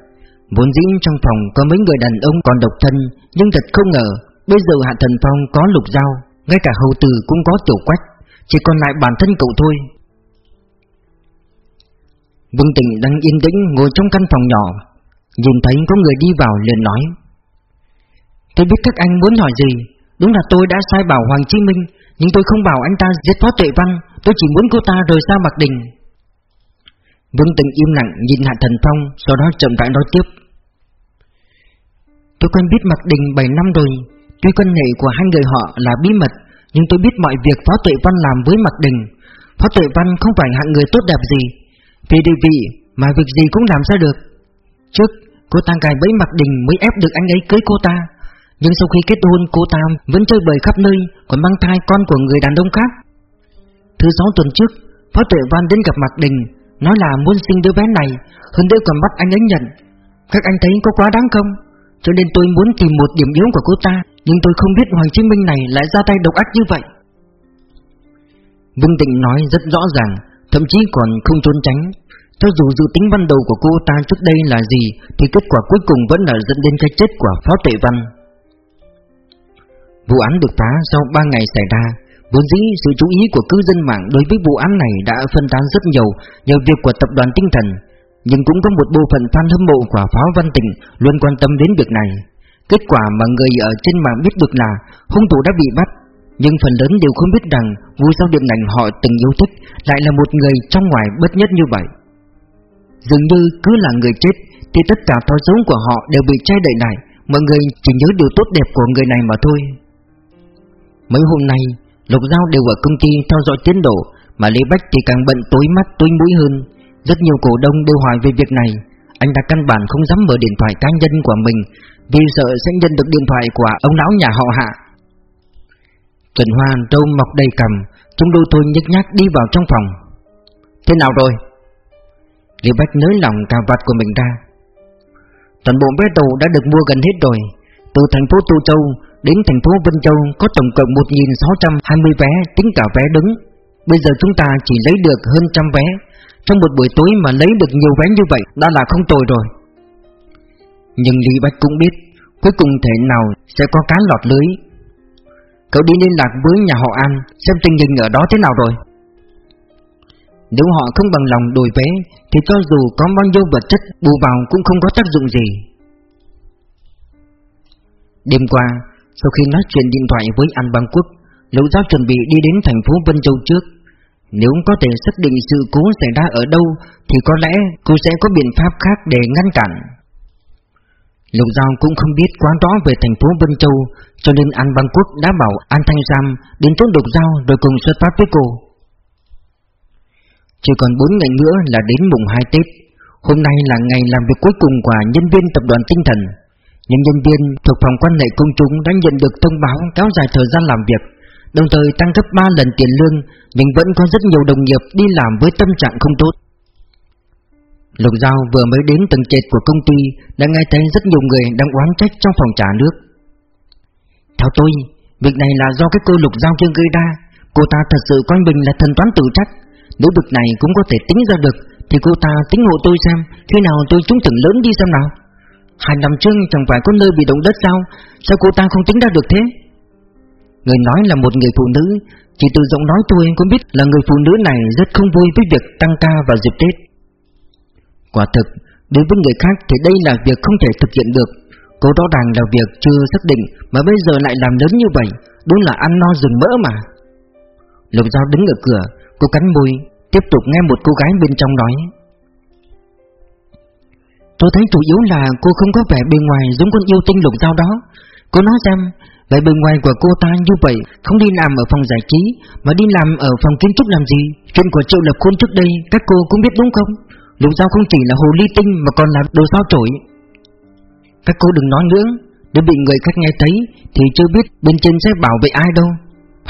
Vốn dĩ trong phòng có mấy người đàn ông còn độc thân, Nhưng thật không ngờ Bây giờ Hạ Thần Phong có lục dao, Ngay cả hầu tử cũng có tiểu quách, Chỉ còn lại bản thân cậu thôi. Vương Tịnh đang yên tĩnh ngồi trong căn phòng nhỏ, Nhìn thấy có người đi vào liền nói, Tôi biết các anh muốn hỏi gì. Đúng là tôi đã sai bảo Hoàng Chí Minh, Nhưng tôi không bảo anh ta giết phó tuệ văn, Tôi chỉ muốn cô ta rời xa Mặc Đình. Vương Tịnh im lặng nhìn Hạ Thần Phong, Sau đó chậm rãi nói tiếp, Tôi quen biết Mạc Đình 7 năm rồi Tuy quan hệ của hai người họ là bí mật, Nhưng tôi biết mọi việc Phó Tuệ Văn làm với Mạc Đình. Phó Tuệ Văn không phải hạng người tốt đẹp gì. Vì địa vị mà việc gì cũng làm ra được. Trước, cô ta cài bẫy Mạc Đình mới ép được anh ấy cưới cô ta. Nhưng sau khi kết hôn, cô ta vẫn chơi bời khắp nơi, Còn mang thai con của người đàn ông khác. Thứ sáu tuần trước, Phó Tuệ Văn đến gặp Mạc Đình, Nói là muốn sinh đứa bé này, Hơn nữa còn bắt anh ấy nhận. Các anh thấy có quá đáng không? Cho nên tôi muốn tìm một điểm yếu của cô ta. Nhưng tôi không biết Hoàng Chí Minh này lại ra tay độc ác như vậy. Vương Tịnh nói rất rõ ràng, Thậm chí còn không trốn tránh. Cho dù dự tính ban đầu của cô ta trước đây là gì, Thì kết quả cuối cùng vẫn là dẫn đến cái chết của Phó Tệ Văn. Vụ án được phá sau 3 ngày xảy ra, Vốn dĩ sự chú ý của cư dân mạng đối với vụ án này đã phân tán rất nhiều nhờ việc của tập đoàn tinh thần. Nhưng cũng có một bộ phận fan hâm mộ của Phó Văn Tịnh luôn quan tâm đến việc này. Kết quả mà người ở trên mạng biết được là hung thủ đã bị bắt. Nhưng phần lớn đều không biết rằng vui sao điện ảnh họ từng yêu thích lại là một người trong ngoài bất nhất như vậy. Dường như cứ là người chết thì tất cả thói xấu của họ đều bị che đậy lại. Mọi người chỉ nhớ điều tốt đẹp của người này mà thôi. Mấy hôm nay Lục Giao đều ở công ty theo dõi tiến độ, Mà Lý Bách thì càng bận tối mắt tối mũi hơn. Rất nhiều cổ đông đều hỏi về việc này. Anh ta căn bản không dám mở điện thoại cá nhân của mình vì sợ sẽ nhận được điện thoại của ông lão nhà họ hạ. Trần Hoa trâu mọc đầy cầm Chúng đôi tôi nhức nhác đi vào trong phòng. Thế nào rồi? Lý Bách nới lòng cà vạt của mình ra. Toàn bộ vé tàu đã được mua gần hết rồi. Từ thành phố tô Châu Đến thành phố Vân Châu có tổng cộng 1.620 vé, tính cả vé đứng. Bây giờ chúng ta chỉ lấy được hơn trăm vé. Trong một buổi tối mà lấy được nhiều vé như vậy, đã là không tồi rồi. Nhưng Lý Bách cũng biết, Cuối cùng thể nào sẽ có cá lọt lưới. Cậu đi liên lạc với nhà họ An, Xem tình hình ở đó thế nào rồi. Nếu họ không bằng lòng đổi vé, Thì cho dù có bao nhiêu vật chất bù vào cũng không có tác dụng gì. Đêm qua, sau khi nói chuyện điện thoại với An Bang Quốc Lỗ Giao chuẩn bị đi đến thành phố Vân Châu trước. Nếu có thể xác định sự cố xảy ra ở đâu, Thì có lẽ cô sẽ có biện pháp khác để ngăn cản. Lục Giao cũng không biết quá rõ về thành phố Vân Châu Cho nên An Bang Quốc đã bảo An Thanh Giam đến chỗ Lục Giao rồi cùng xuất phát với cô. Chỉ còn 4 ngày nữa là đến mùng 2 Tết. Hôm nay là ngày làm việc cuối cùng của nhân viên tập đoàn tinh thần. Những nhân viên thuộc phòng quan hệ công chúng đã nhận được thông báo kéo dài thời gian làm việc, đồng thời tăng gấp 3 lần tiền lương, nhưng vẫn có rất nhiều đồng nghiệp đi làm với tâm trạng không tốt. Lục Giao vừa mới đến tầng trệt của công ty đã nghe thấy rất nhiều người đang oán trách trong phòng trà nước. Theo tôi, việc này là do cái cô Lục Giao kia gây ra, cô ta thật sự coi mình là thần toán tự trách. Nếu việc này cũng có thể tính ra được, thì cô ta tính hộ tôi xem, khi nào tôi trúng thưởng lớn đi xem nào. Hai năm trước chẳng phải có nơi bị động đất sao Sao cô ta không tính ra được thế Người nói là một người phụ nữ Chỉ từ giọng nói tôi cũng biết là người phụ nữ này rất không vui với việc tăng ca vào dịp Tết Quả thực, đối với người khác thì đây là việc không thể thực hiện được. Cô rõ ràng là việc chưa xác định mà bây giờ lại làm lớn như vậy Đúng là ăn no rừng mỡ mà. Lục Giao đứng ở cửa, cô cắn môi Tiếp tục nghe một cô gái bên trong nói. Tôi thấy chủ yếu là cô không có vẻ bên ngoài giống con yêu tinh lục dao đó. Cô nói xem Vậy bên ngoài của cô ta như vậy Không đi làm ở phòng giải trí Mà đi làm ở phòng kiến trúc làm gì? Chuyện của Triệu Lập Khôn trước đây Các cô cũng biết đúng không? Lục Giao không chỉ là hồ ly tinh Mà còn là đồ sao trổi Các cô đừng nói nữa Nếu bị người khác nghe thấy Thì chưa biết bên trên sẽ bảo vệ ai đâu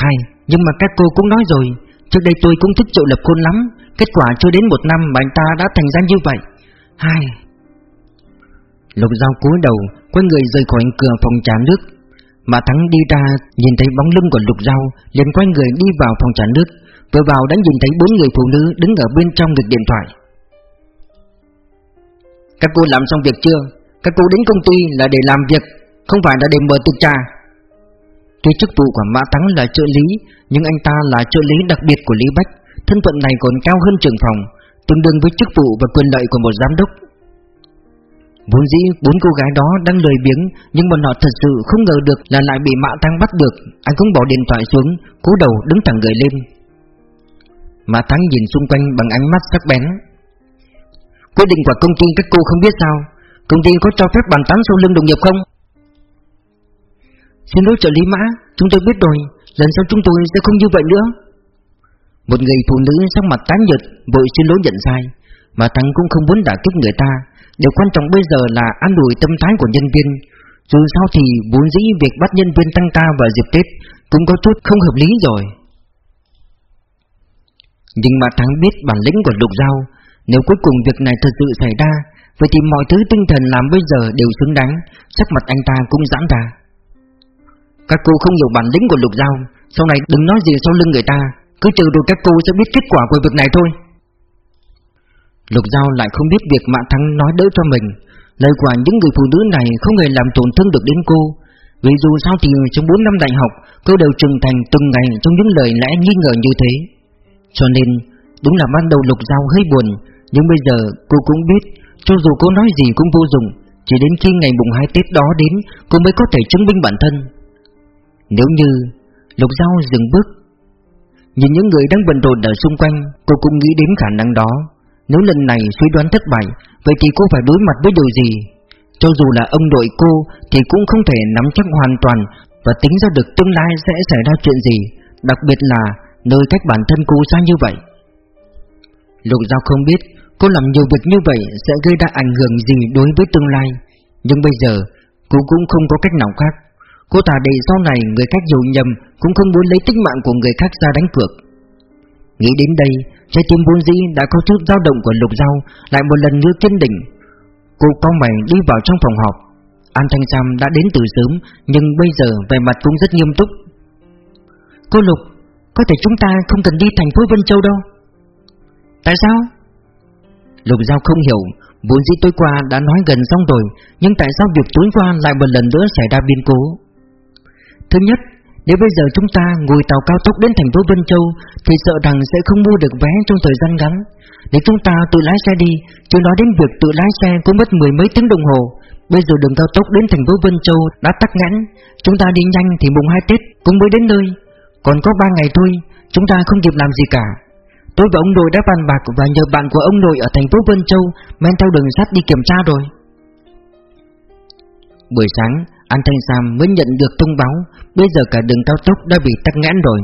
Hay Nhưng mà các cô cũng nói rồi Trước đây tôi cũng thích Triệu Lập Khôn lắm Kết quả chưa đến một năm mà anh ta đã thành ra như vậy Hai Lục Giao cúi đầu, quay người rời khỏi cửa phòng trà nước. Mà Thắng đi ra, nhìn thấy bóng lưng của Lục Giao, liền quay người đi vào phòng trà nước. Vừa vào đã nhìn thấy bốn người phụ nữ đứng ở bên trong ngực điện thoại. Các cô làm xong việc chưa? Các cô đến công ty là để làm việc, không phải là để mở tiệc trà. Tuy chức vụ của Mã Thắng là trợ lý, nhưng anh ta là trợ lý đặc biệt của Lý Bách, thân phận này còn cao hơn trưởng phòng, tương đương với chức vụ và quyền lợi của một giám đốc. Vốn dĩ bốn cô gái đó đang lười biếng Nhưng bọn họ thật sự không ngờ được là lại bị Mã Thắng bắt được Anh cũng bỏ điện thoại xuống cúi đầu đứng thẳng người lên Mã Thắng nhìn xung quanh bằng ánh mắt sắc bén Quyết định của công ty các cô không biết sao? Công ty có cho phép bàn tán sau lưng đồng nghiệp không? Xin lỗi trợ lý Mã, Chúng tôi biết rồi. Lần sau chúng tôi sẽ không như vậy nữa. Một người phụ nữ sắc mặt tái nhợt, Vội xin lỗi nhận sai. Mà Thắng cũng không muốn đả kích người ta. Điều quan trọng bây giờ là an ủi tâm thái của nhân viên. Dù sao thì vốn dĩ việc bắt nhân viên tăng ca vào dịp Tết Cũng có chút không hợp lý rồi. Nhưng mà Thắng biết bản lĩnh của Lục Giao nếu cuối cùng việc này thật sự xảy ra, Vậy thì mọi thứ tinh thần làm bây giờ đều xứng đáng, Sắc mặt anh ta cũng giãn ra. Các cô không hiểu bản lĩnh của Lục Giao, Sau này đừng nói gì sau lưng người ta, Cứ chờ rồi các cô sẽ biết kết quả của việc này thôi. Lục Giao lại không biết việc Mạ Thắng nói đỡ cho mình. Lời quả những người phụ nữ này không hề làm tổn thương được đến cô. Vì dù sao thì trong 4 năm đại học, Cô đều trưởng thành từng ngày trong những lời lẽ nghi ngờ như thế. Cho nên, đúng là ban đầu Lục Giao hơi buồn nhưng bây giờ cô cũng biết, Cho dù cô nói gì cũng vô dụng. Chỉ đến khi ngày mùng 2 Tết đó đến, Cô mới có thể chứng minh bản thân. Nếu như Lục Giao dừng bước, Nhìn những người đang bận rộn ở xung quanh, Cô cũng nghĩ đến khả năng đó. Nếu lần này suy đoán thất bại, Vậy thì cô phải đối mặt với điều gì? Cho dù là ông đội cô Thì cũng không thể nắm chắc hoàn toàn Và tính ra được tương lai sẽ xảy ra chuyện gì, Đặc biệt là Nơi cách bản thân cô xa như vậy. Lục Giao không biết Cô làm nhiều việc như vậy Sẽ gây ra ảnh hưởng gì đối với tương lai? Nhưng bây giờ, Cô cũng không có cách nào khác. Cô ta để sau này người khác hiểu nhầm, Cũng không muốn lấy tính mạng của người khác ra đánh cược. Nghĩ đến đây, Trái tim vốn dĩ đã có chút dao động của lục dao Lại một lần nữa kiên định. Cô cao mày đi vào trong phòng họp. An Thanh Sam đã đến từ sớm, Nhưng bây giờ vẻ mặt cũng rất nghiêm túc. Cô Lục, Có thể chúng ta không cần đi thành phố Vân Châu đâu. Tại sao? Lục Giao không hiểu. Vốn dĩ tối qua đã nói gần xong rồi, Nhưng tại sao việc tối qua lại một lần nữa xảy ra biến cố? Thứ nhất, nếu bây giờ chúng ta ngồi tàu cao tốc đến thành phố Vân Châu, Thì sợ rằng sẽ không mua được vé trong thời gian ngắn. Nếu chúng ta tự lái xe đi Chứ nói đến việc tự lái xe cũng mất mười mấy tiếng đồng hồ. Bây giờ đường cao tốc đến thành phố Vân Châu đã tắc nghẽn, Chúng ta đi nhanh thì mùng 2 Tết cũng mới đến nơi. Còn có 3 ngày thôi, Chúng ta không kịp làm gì cả. Tôi và ông nội đã bàn bạc và nhờ bạn của ông nội ở thành phố Vân Châu Men theo đường sắt đi kiểm tra rồi. Buổi sáng, An Thanh Sam mới nhận được thông báo, Bây giờ cả đường cao tốc đã bị tắc nghẽn rồi.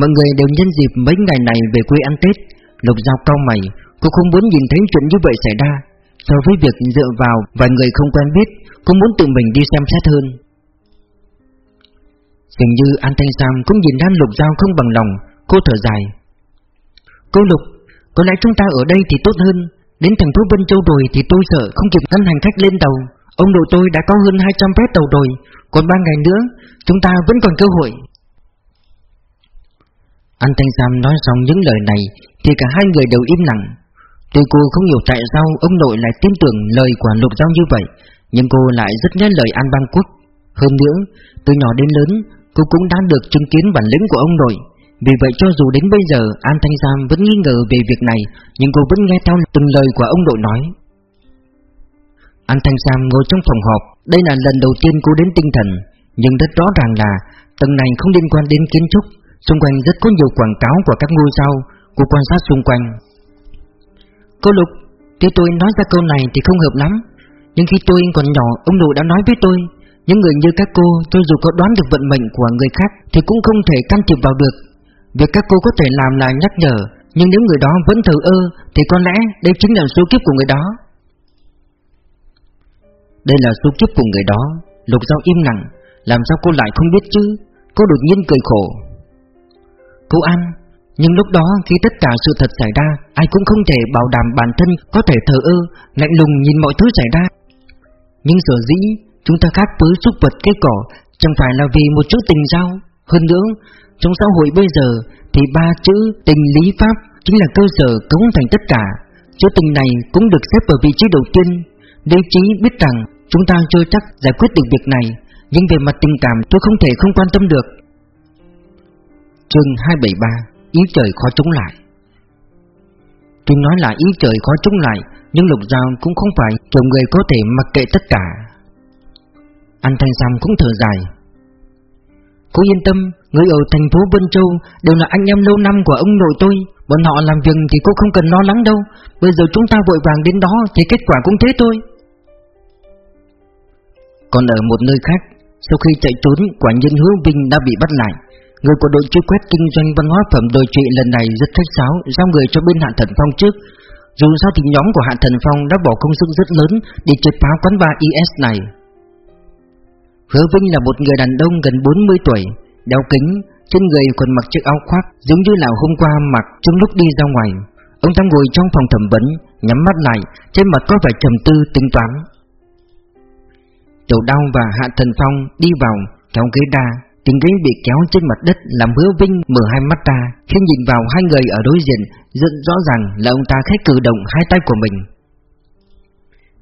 Mọi người đều nhân dịp mấy ngày này về quê ăn Tết. Lục Giao cao mày, Cô không muốn nhìn thấy chuyện như vậy xảy ra. So với việc dựa vào vài người không quen biết, Cô muốn tự mình đi xem xét hơn. Dường như An Thanh Sam cũng nhìn ra Lục Giao không bằng lòng, Cô thở dài. Cô Lục Có lẽ chúng ta ở đây thì tốt hơn. Đến thành phố Vân Châu rồi thì tôi sợ không kịp ngăn hành khách lên tàu. Ông nội tôi đã có hơn 200 vé tàu rồi. Còn 3 ngày nữa Chúng ta vẫn còn cơ hội. An Thanh Sam nói xong những lời này Thì cả hai người đều im lặng. Tuy cô không hiểu tại sao ông nội lại tin tưởng lời của lục giao như vậy Nhưng cô lại rất nhớ lời An Bang Quốc. Hơn nữa, từ nhỏ đến lớn Cô cũng đã được chứng kiến bản lĩnh của ông nội. Vì vậy cho dù đến bây giờ, An Thanh Sam vẫn nghi ngờ về việc này, Nhưng cô vẫn nghe theo từng lời của ông nội nói. An Thanh Sam ngồi trong phòng họp. Đây là lần đầu tiên cô đến tinh thần, Nhưng rất rõ ràng là Tầng này không liên quan đến kiến trúc. Xung quanh rất có nhiều quảng cáo của các ngôi sao Cô quan sát xung quanh. Cô Lục, Khi tôi nói ra câu này thì không hợp lắm. Nhưng khi tôi còn nhỏ, Ông nội đã nói với tôi, Những người như các cô, Cho dù có đoán được vận mệnh của người khác Thì cũng không thể can thiệp vào được. Việc các cô có thể làm là nhắc nhở, Nhưng nếu người đó vẫn thờ ơ, Thì có lẽ đây chính là số kiếp của người đó. Đây là số kiếp của người đó. Lục Giao im lặng. Làm sao cô lại không biết chứ? Cô đột nhiên cười khổ. Cô ăn Nhưng lúc đó khi tất cả sự thật xảy ra, Ai cũng không thể bảo đảm bản thân Có thể thờ ơ, Lạnh lùng nhìn mọi thứ xảy ra. Nhưng sở dĩ Chúng ta khác với súc vật cây cỏ Chẳng phải là vì một chút tình sao Hơn nữa trong xã hội bây giờ Thì ba chữ tình lý pháp Chính là cơ sở cấu thành tất cả. Chữ tình này cũng được xếp ở vị trí đầu tiên. Lý trí biết rằng Chúng ta chưa chắc giải quyết được việc này, Nhưng về mặt tình cảm tôi không thể không quan tâm được. Chương 273 Ý trời khó chống lại. Tôi nói là ý trời khó chống lại, Nhưng Lục Giao cũng không phải kiểu người có thể mặc kệ tất cả. Anh Thanh Sam cũng thở dài. Cô yên tâm Người ở thành phố Vân Châu Đều là anh em lâu năm của ông nội tôi. Bọn họ làm việc thì cô không cần lo lắng đâu. Bây giờ chúng ta vội vàng đến đó Thì kết quả cũng thế thôi. Còn ở một nơi khác, Sau khi chạy trốn, Quả nhân hứa Vinh đã bị bắt lại. Người của đội truy quét kinh doanh văn hóa phẩm đồi trụy lần này rất khách sáo, Giao người cho bên Hạ Thần Phong trước. Dù sao thì nhóm của Hạ Thần Phong đã bỏ công sức rất lớn Để triệt phá quán bar IS này. Hứa Vinh là một người đàn ông gần 40 tuổi Đeo kính, trên người còn mặc chiếc áo khoác Giống như là hôm qua mặc trong lúc đi ra ngoài. Ông ta ngồi trong phòng thẩm vấn, Nhắm mắt lại, Trên mặt có vẻ trầm tư, tính toán. Tiểu đau và Hạ Thần Phong đi vào Kéo ghế đa, Tiếng ghế bị kéo trên mặt đất Làm hứa Vinh mở hai mắt ra, Khi nhìn vào hai người ở đối diện, Rất rõ ràng là ông ta khét cử động hai tay của mình.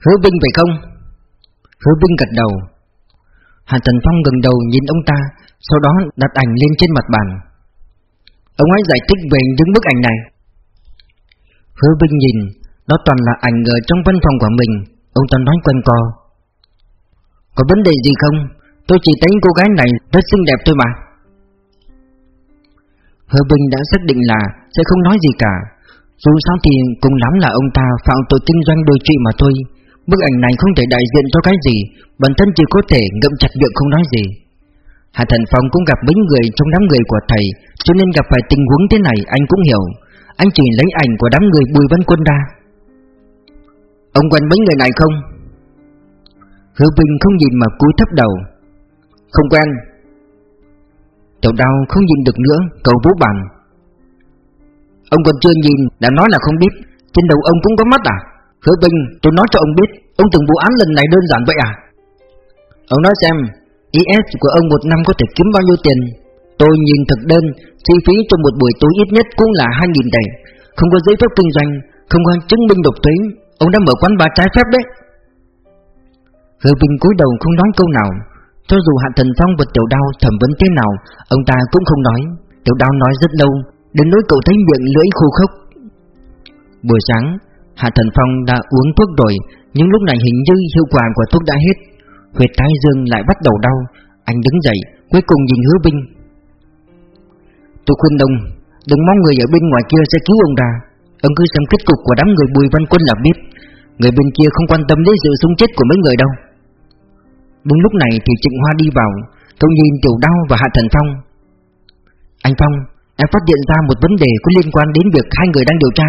Hứa Vinh phải không? Hứa Vinh gật đầu. Hạ Thần Phong gần đầu nhìn ông ta, sau đó đặt ảnh lên trên mặt bàn. Ông ấy giải thích về những bức ảnh này. Hứa Vinh nhìn, Đó toàn là ảnh ở trong văn phòng của mình. Ông ta nói quanh co. Có vấn đề gì không? Tôi chỉ thấy cô gái này rất xinh đẹp thôi mà. Hứa Vinh đã xác định là Sẽ không nói gì cả. Dù sao thì cũng lắm là ông ta phạm tội kinh doanh đôi trị mà thôi. Bức ảnh này không thể đại diện cho cái gì, Bản thân chỉ có thể ngậm chặt miệng không nói gì. Hạ Thần Phong cũng gặp mấy người trong đám người của thầy, Cho nên gặp phải tình huống thế này anh cũng hiểu. Anh chỉ lấy ảnh của đám người Bùi Văn Quân ra. Ông quen mấy người này không? Hứa Vinh không nhìn mà cúi thấp đầu. Không quen. Tiểu đau không nhìn được nữa, Cầu vũ bằng. Ông còn chưa nhìn, đã nói là không biết. Trên đầu ông cũng có mắt à? Hứa Bình, tôi nói cho ông biết Ông từng vụ án lần này đơn giản vậy à? Ông nói xem IS của ông một năm có thể kiếm bao nhiêu tiền? Tôi nhìn thực đơn Chi phí cho một buổi tối ít nhất cũng là 2.000 tệ Không có giấy phép kinh doanh Không có chứng minh độc thuế. Ông đã mở quán bar trái phép đấy. Hứa Bình cúi đầu không nói câu nào. Cho dù Hạ Thần Phong bật Tiểu Đao thẩm vấn thế nào Ông ta cũng không nói. Tiểu Đao nói rất lâu Đến nỗi cậu thấy miệng lưỡi khô khốc. Buổi sáng Hạ Thần Phong đã uống thuốc rồi, Nhưng lúc này hình như hiệu quả của thuốc đã hết. Huyệt thái dương lại bắt đầu đau, Anh đứng dậy, Cuối cùng nhìn hứa binh Tôi khuyên đồng, Đừng mong người ở bên ngoài kia sẽ cứu ông ra Ông cứ xem kết cục của đám người bùi văn quân là biết. Người bên kia không quan tâm đến sự sống chết của mấy người đâu. Đúng lúc này thì Trịnh Hoa đi vào, Cậu nhìn Tiểu Đao và Hạ Thần Phong. Anh Phong, Em phát hiện ra một vấn đề có liên quan đến việc hai người đang điều tra.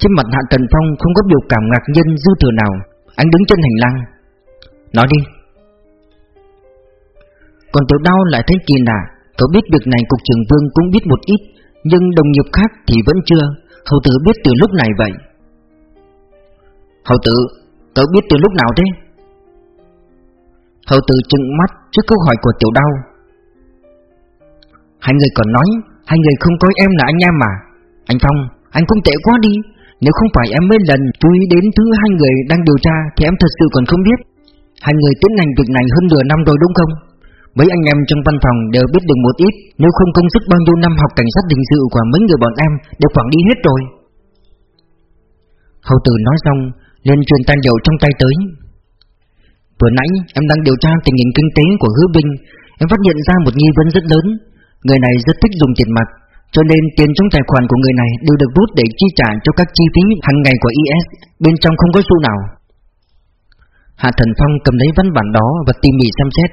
Trên mặt Hạ tần Phong không có biểu cảm ngạc nhiên dư thừa nào. Anh đứng trên hành lang. Nói đi. Còn tiểu đau lại thấy kỳ lạ. Cậu biết việc này cục trưởng vương cũng biết một ít, Nhưng đồng nghiệp khác thì vẫn chưa. Hậu tử biết từ lúc này vậy. Hậu tử, Cậu biết từ lúc nào thế? Hậu tử trừng mắt trước câu hỏi của tiểu đau Hai người còn nói, Hai người không coi em là anh em mà. Anh Phong, Anh cũng tệ quá đi. Nếu không phải em mấy lần chú ý đến thứ hai người đang điều tra Thì em thật sự còn không biết. Hai người tiến hành việc này hơn nửa năm rồi đúng không? Mấy anh em trong văn phòng đều biết được một ít, Nếu không công sức bao nhiêu năm học cảnh sát hình sự của mấy người bọn em Đều khoảng đi hết rồi. Hầu tử nói xong lên truyền tan dầu trong tay tới. Vừa nãy em đang điều tra tình hình kinh tế của hứa binh Em phát hiện ra một nghi vấn rất lớn. Người này rất thích dùng tiền mặt cho nên tiền trong tài khoản của người này đều được rút để chi trả cho các chi phí hàng ngày của IS Bên trong không có xu nào. Hạ Thần Phong cầm lấy văn bản đó và tỉ mỉ xem xét.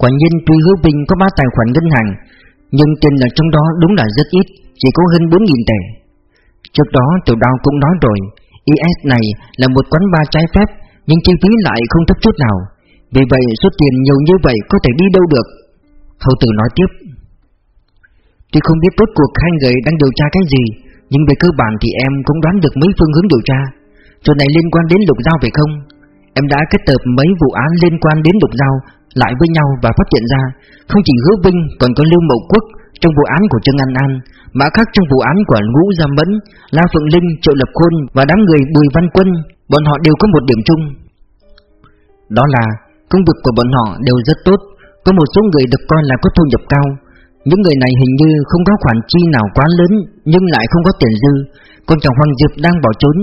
Quả nhiên tuy hứa Bình có ba tài khoản ngân hàng, Nhưng tiền ở trong đó đúng là rất ít, Chỉ có hơn 4.000 tệ. Trước đó, tiểu đao cũng nói rồi IS này là một quán bar trái phép, Nhưng chi phí lại không thấp chút nào. Vì vậy, số tiền nhiều như vậy có thể đi đâu được? Hậu tử nói tiếp. Tuy không biết tốt cuộc hai người đang điều tra cái gì Nhưng về cơ bản thì em cũng đoán được mấy phương hướng điều tra Chuyện này liên quan đến lục giao phải không Em đã kết hợp mấy vụ án liên quan đến lục giao lại với nhau và phát hiện ra không chỉ Hứa Vinh còn có Lưu Mậu Quốc trong vụ án của Trương An An, mà khác trong vụ án của Ngũ Gia Mẫn, La Phượng Linh, Triệu Lập Khôn và đám người Bùi Văn Quân, bọn họ đều có một điểm chung. Đó là công việc của bọn họ đều rất tốt, có một số người được coi là có thu nhập cao, những người này hình như không có khoản chi nào quá lớn, Nhưng lại không có tiền dư. Còn chồng Hoàng Diệp đang bỏ trốn.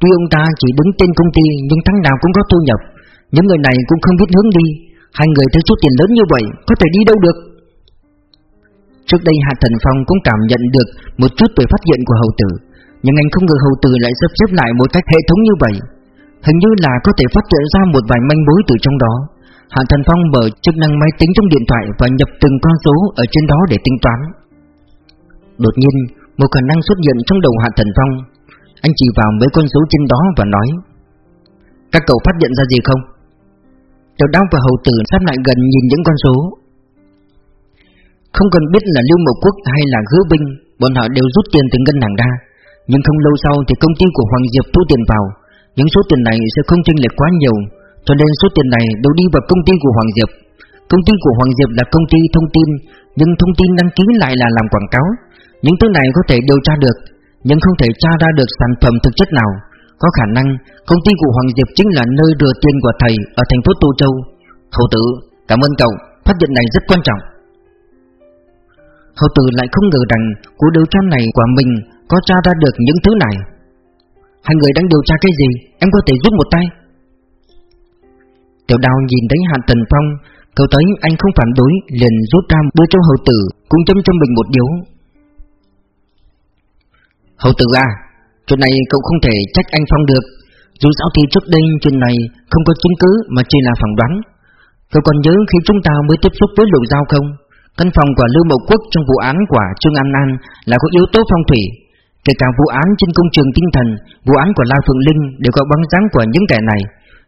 Tuy ông ta chỉ đứng tên công ty, Nhưng tháng nào cũng có thu nhập. Những người này cũng không biết hướng đi. Hai người thấy số tiền lớn như vậy, Có thể đi đâu được? Trước đây Hạ Thần Phong cũng cảm nhận được Một chút về phát hiện của hầu tử, Nhưng anh không ngờ hầu tử lại sắp xếp lại một cách hệ thống như vậy. Hình như là có thể phát hiện ra một vài manh mối từ trong đó. Hạ Thần Phong mở chức năng máy tính trong điện thoại Và nhập từng con số ở trên đó để tính toán. Đột nhiên, Một khả năng xuất hiện trong đầu Hạ Thần Phong. Anh chỉ vào mấy con số trên đó và nói, Các cậu phát hiện ra gì không? Tiểu Đăng và Hầu Tử sát lại gần nhìn những con số. Không cần biết là Lưu Mộc Quốc hay là Hứa Binh Bọn họ đều rút tiền từ ngân hàng ra. Nhưng không lâu sau thì công ty của Hoàng Diệp thu tiền vào. Những số tiền này sẽ không chênh lệch quá nhiều cho nên số tiền này đều đi vào công ty của Hoàng Diệp. Công ty của Hoàng Diệp là công ty thông tin Nhưng thông tin đăng ký lại là làm quảng cáo. Những thứ này có thể điều tra được Nhưng không thể tra ra được sản phẩm thực chất nào. Có khả năng công ty của Hoàng Diệp chính là nơi đưa tiền của thầy ở thành phố Tô Châu. Hậu tử, cảm ơn cậu, phát hiện này rất quan trọng. Hậu tử lại không ngờ rằng cuộc điều tra này của mình có tra ra được những thứ này. Hai người đang điều tra cái gì, em có thể giúp một tay. Tiểu đào nhìn thấy Hàn Tần Phong, Cậu thấy anh không phản đối, liền rút ra đưa cho hậu tử, Cũng châm cho mình một điếu. Hậu tử à Chuyện này cậu không thể trách anh Phong được. Dù sao thì trước đây chuyện này không có chứng cứ mà chỉ là phỏng đoán. Cậu còn nhớ khi chúng ta mới tiếp xúc với lộ giao không? Căn phòng của Lưu Mậu Quốc trong vụ án của Trương An An là có yếu tố phong thủy. Kể cả vụ án trên công trường tinh thần, Vụ án của La Phượng Linh đều có bóng dáng của những kẻ này.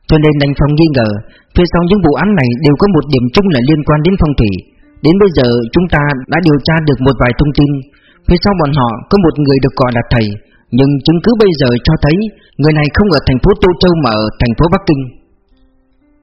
Cho nên đành phòng nghi ngờ, Phía sau những vụ án này đều có một điểm chung là liên quan đến phong thủy. Đến bây giờ, chúng ta đã điều tra được một vài thông tin. Phía sau bọn họ có một người được gọi là thầy, nhưng chứng cứ bây giờ cho thấy Người này không ở thành phố Tô Châu mà ở thành phố Bắc Kinh.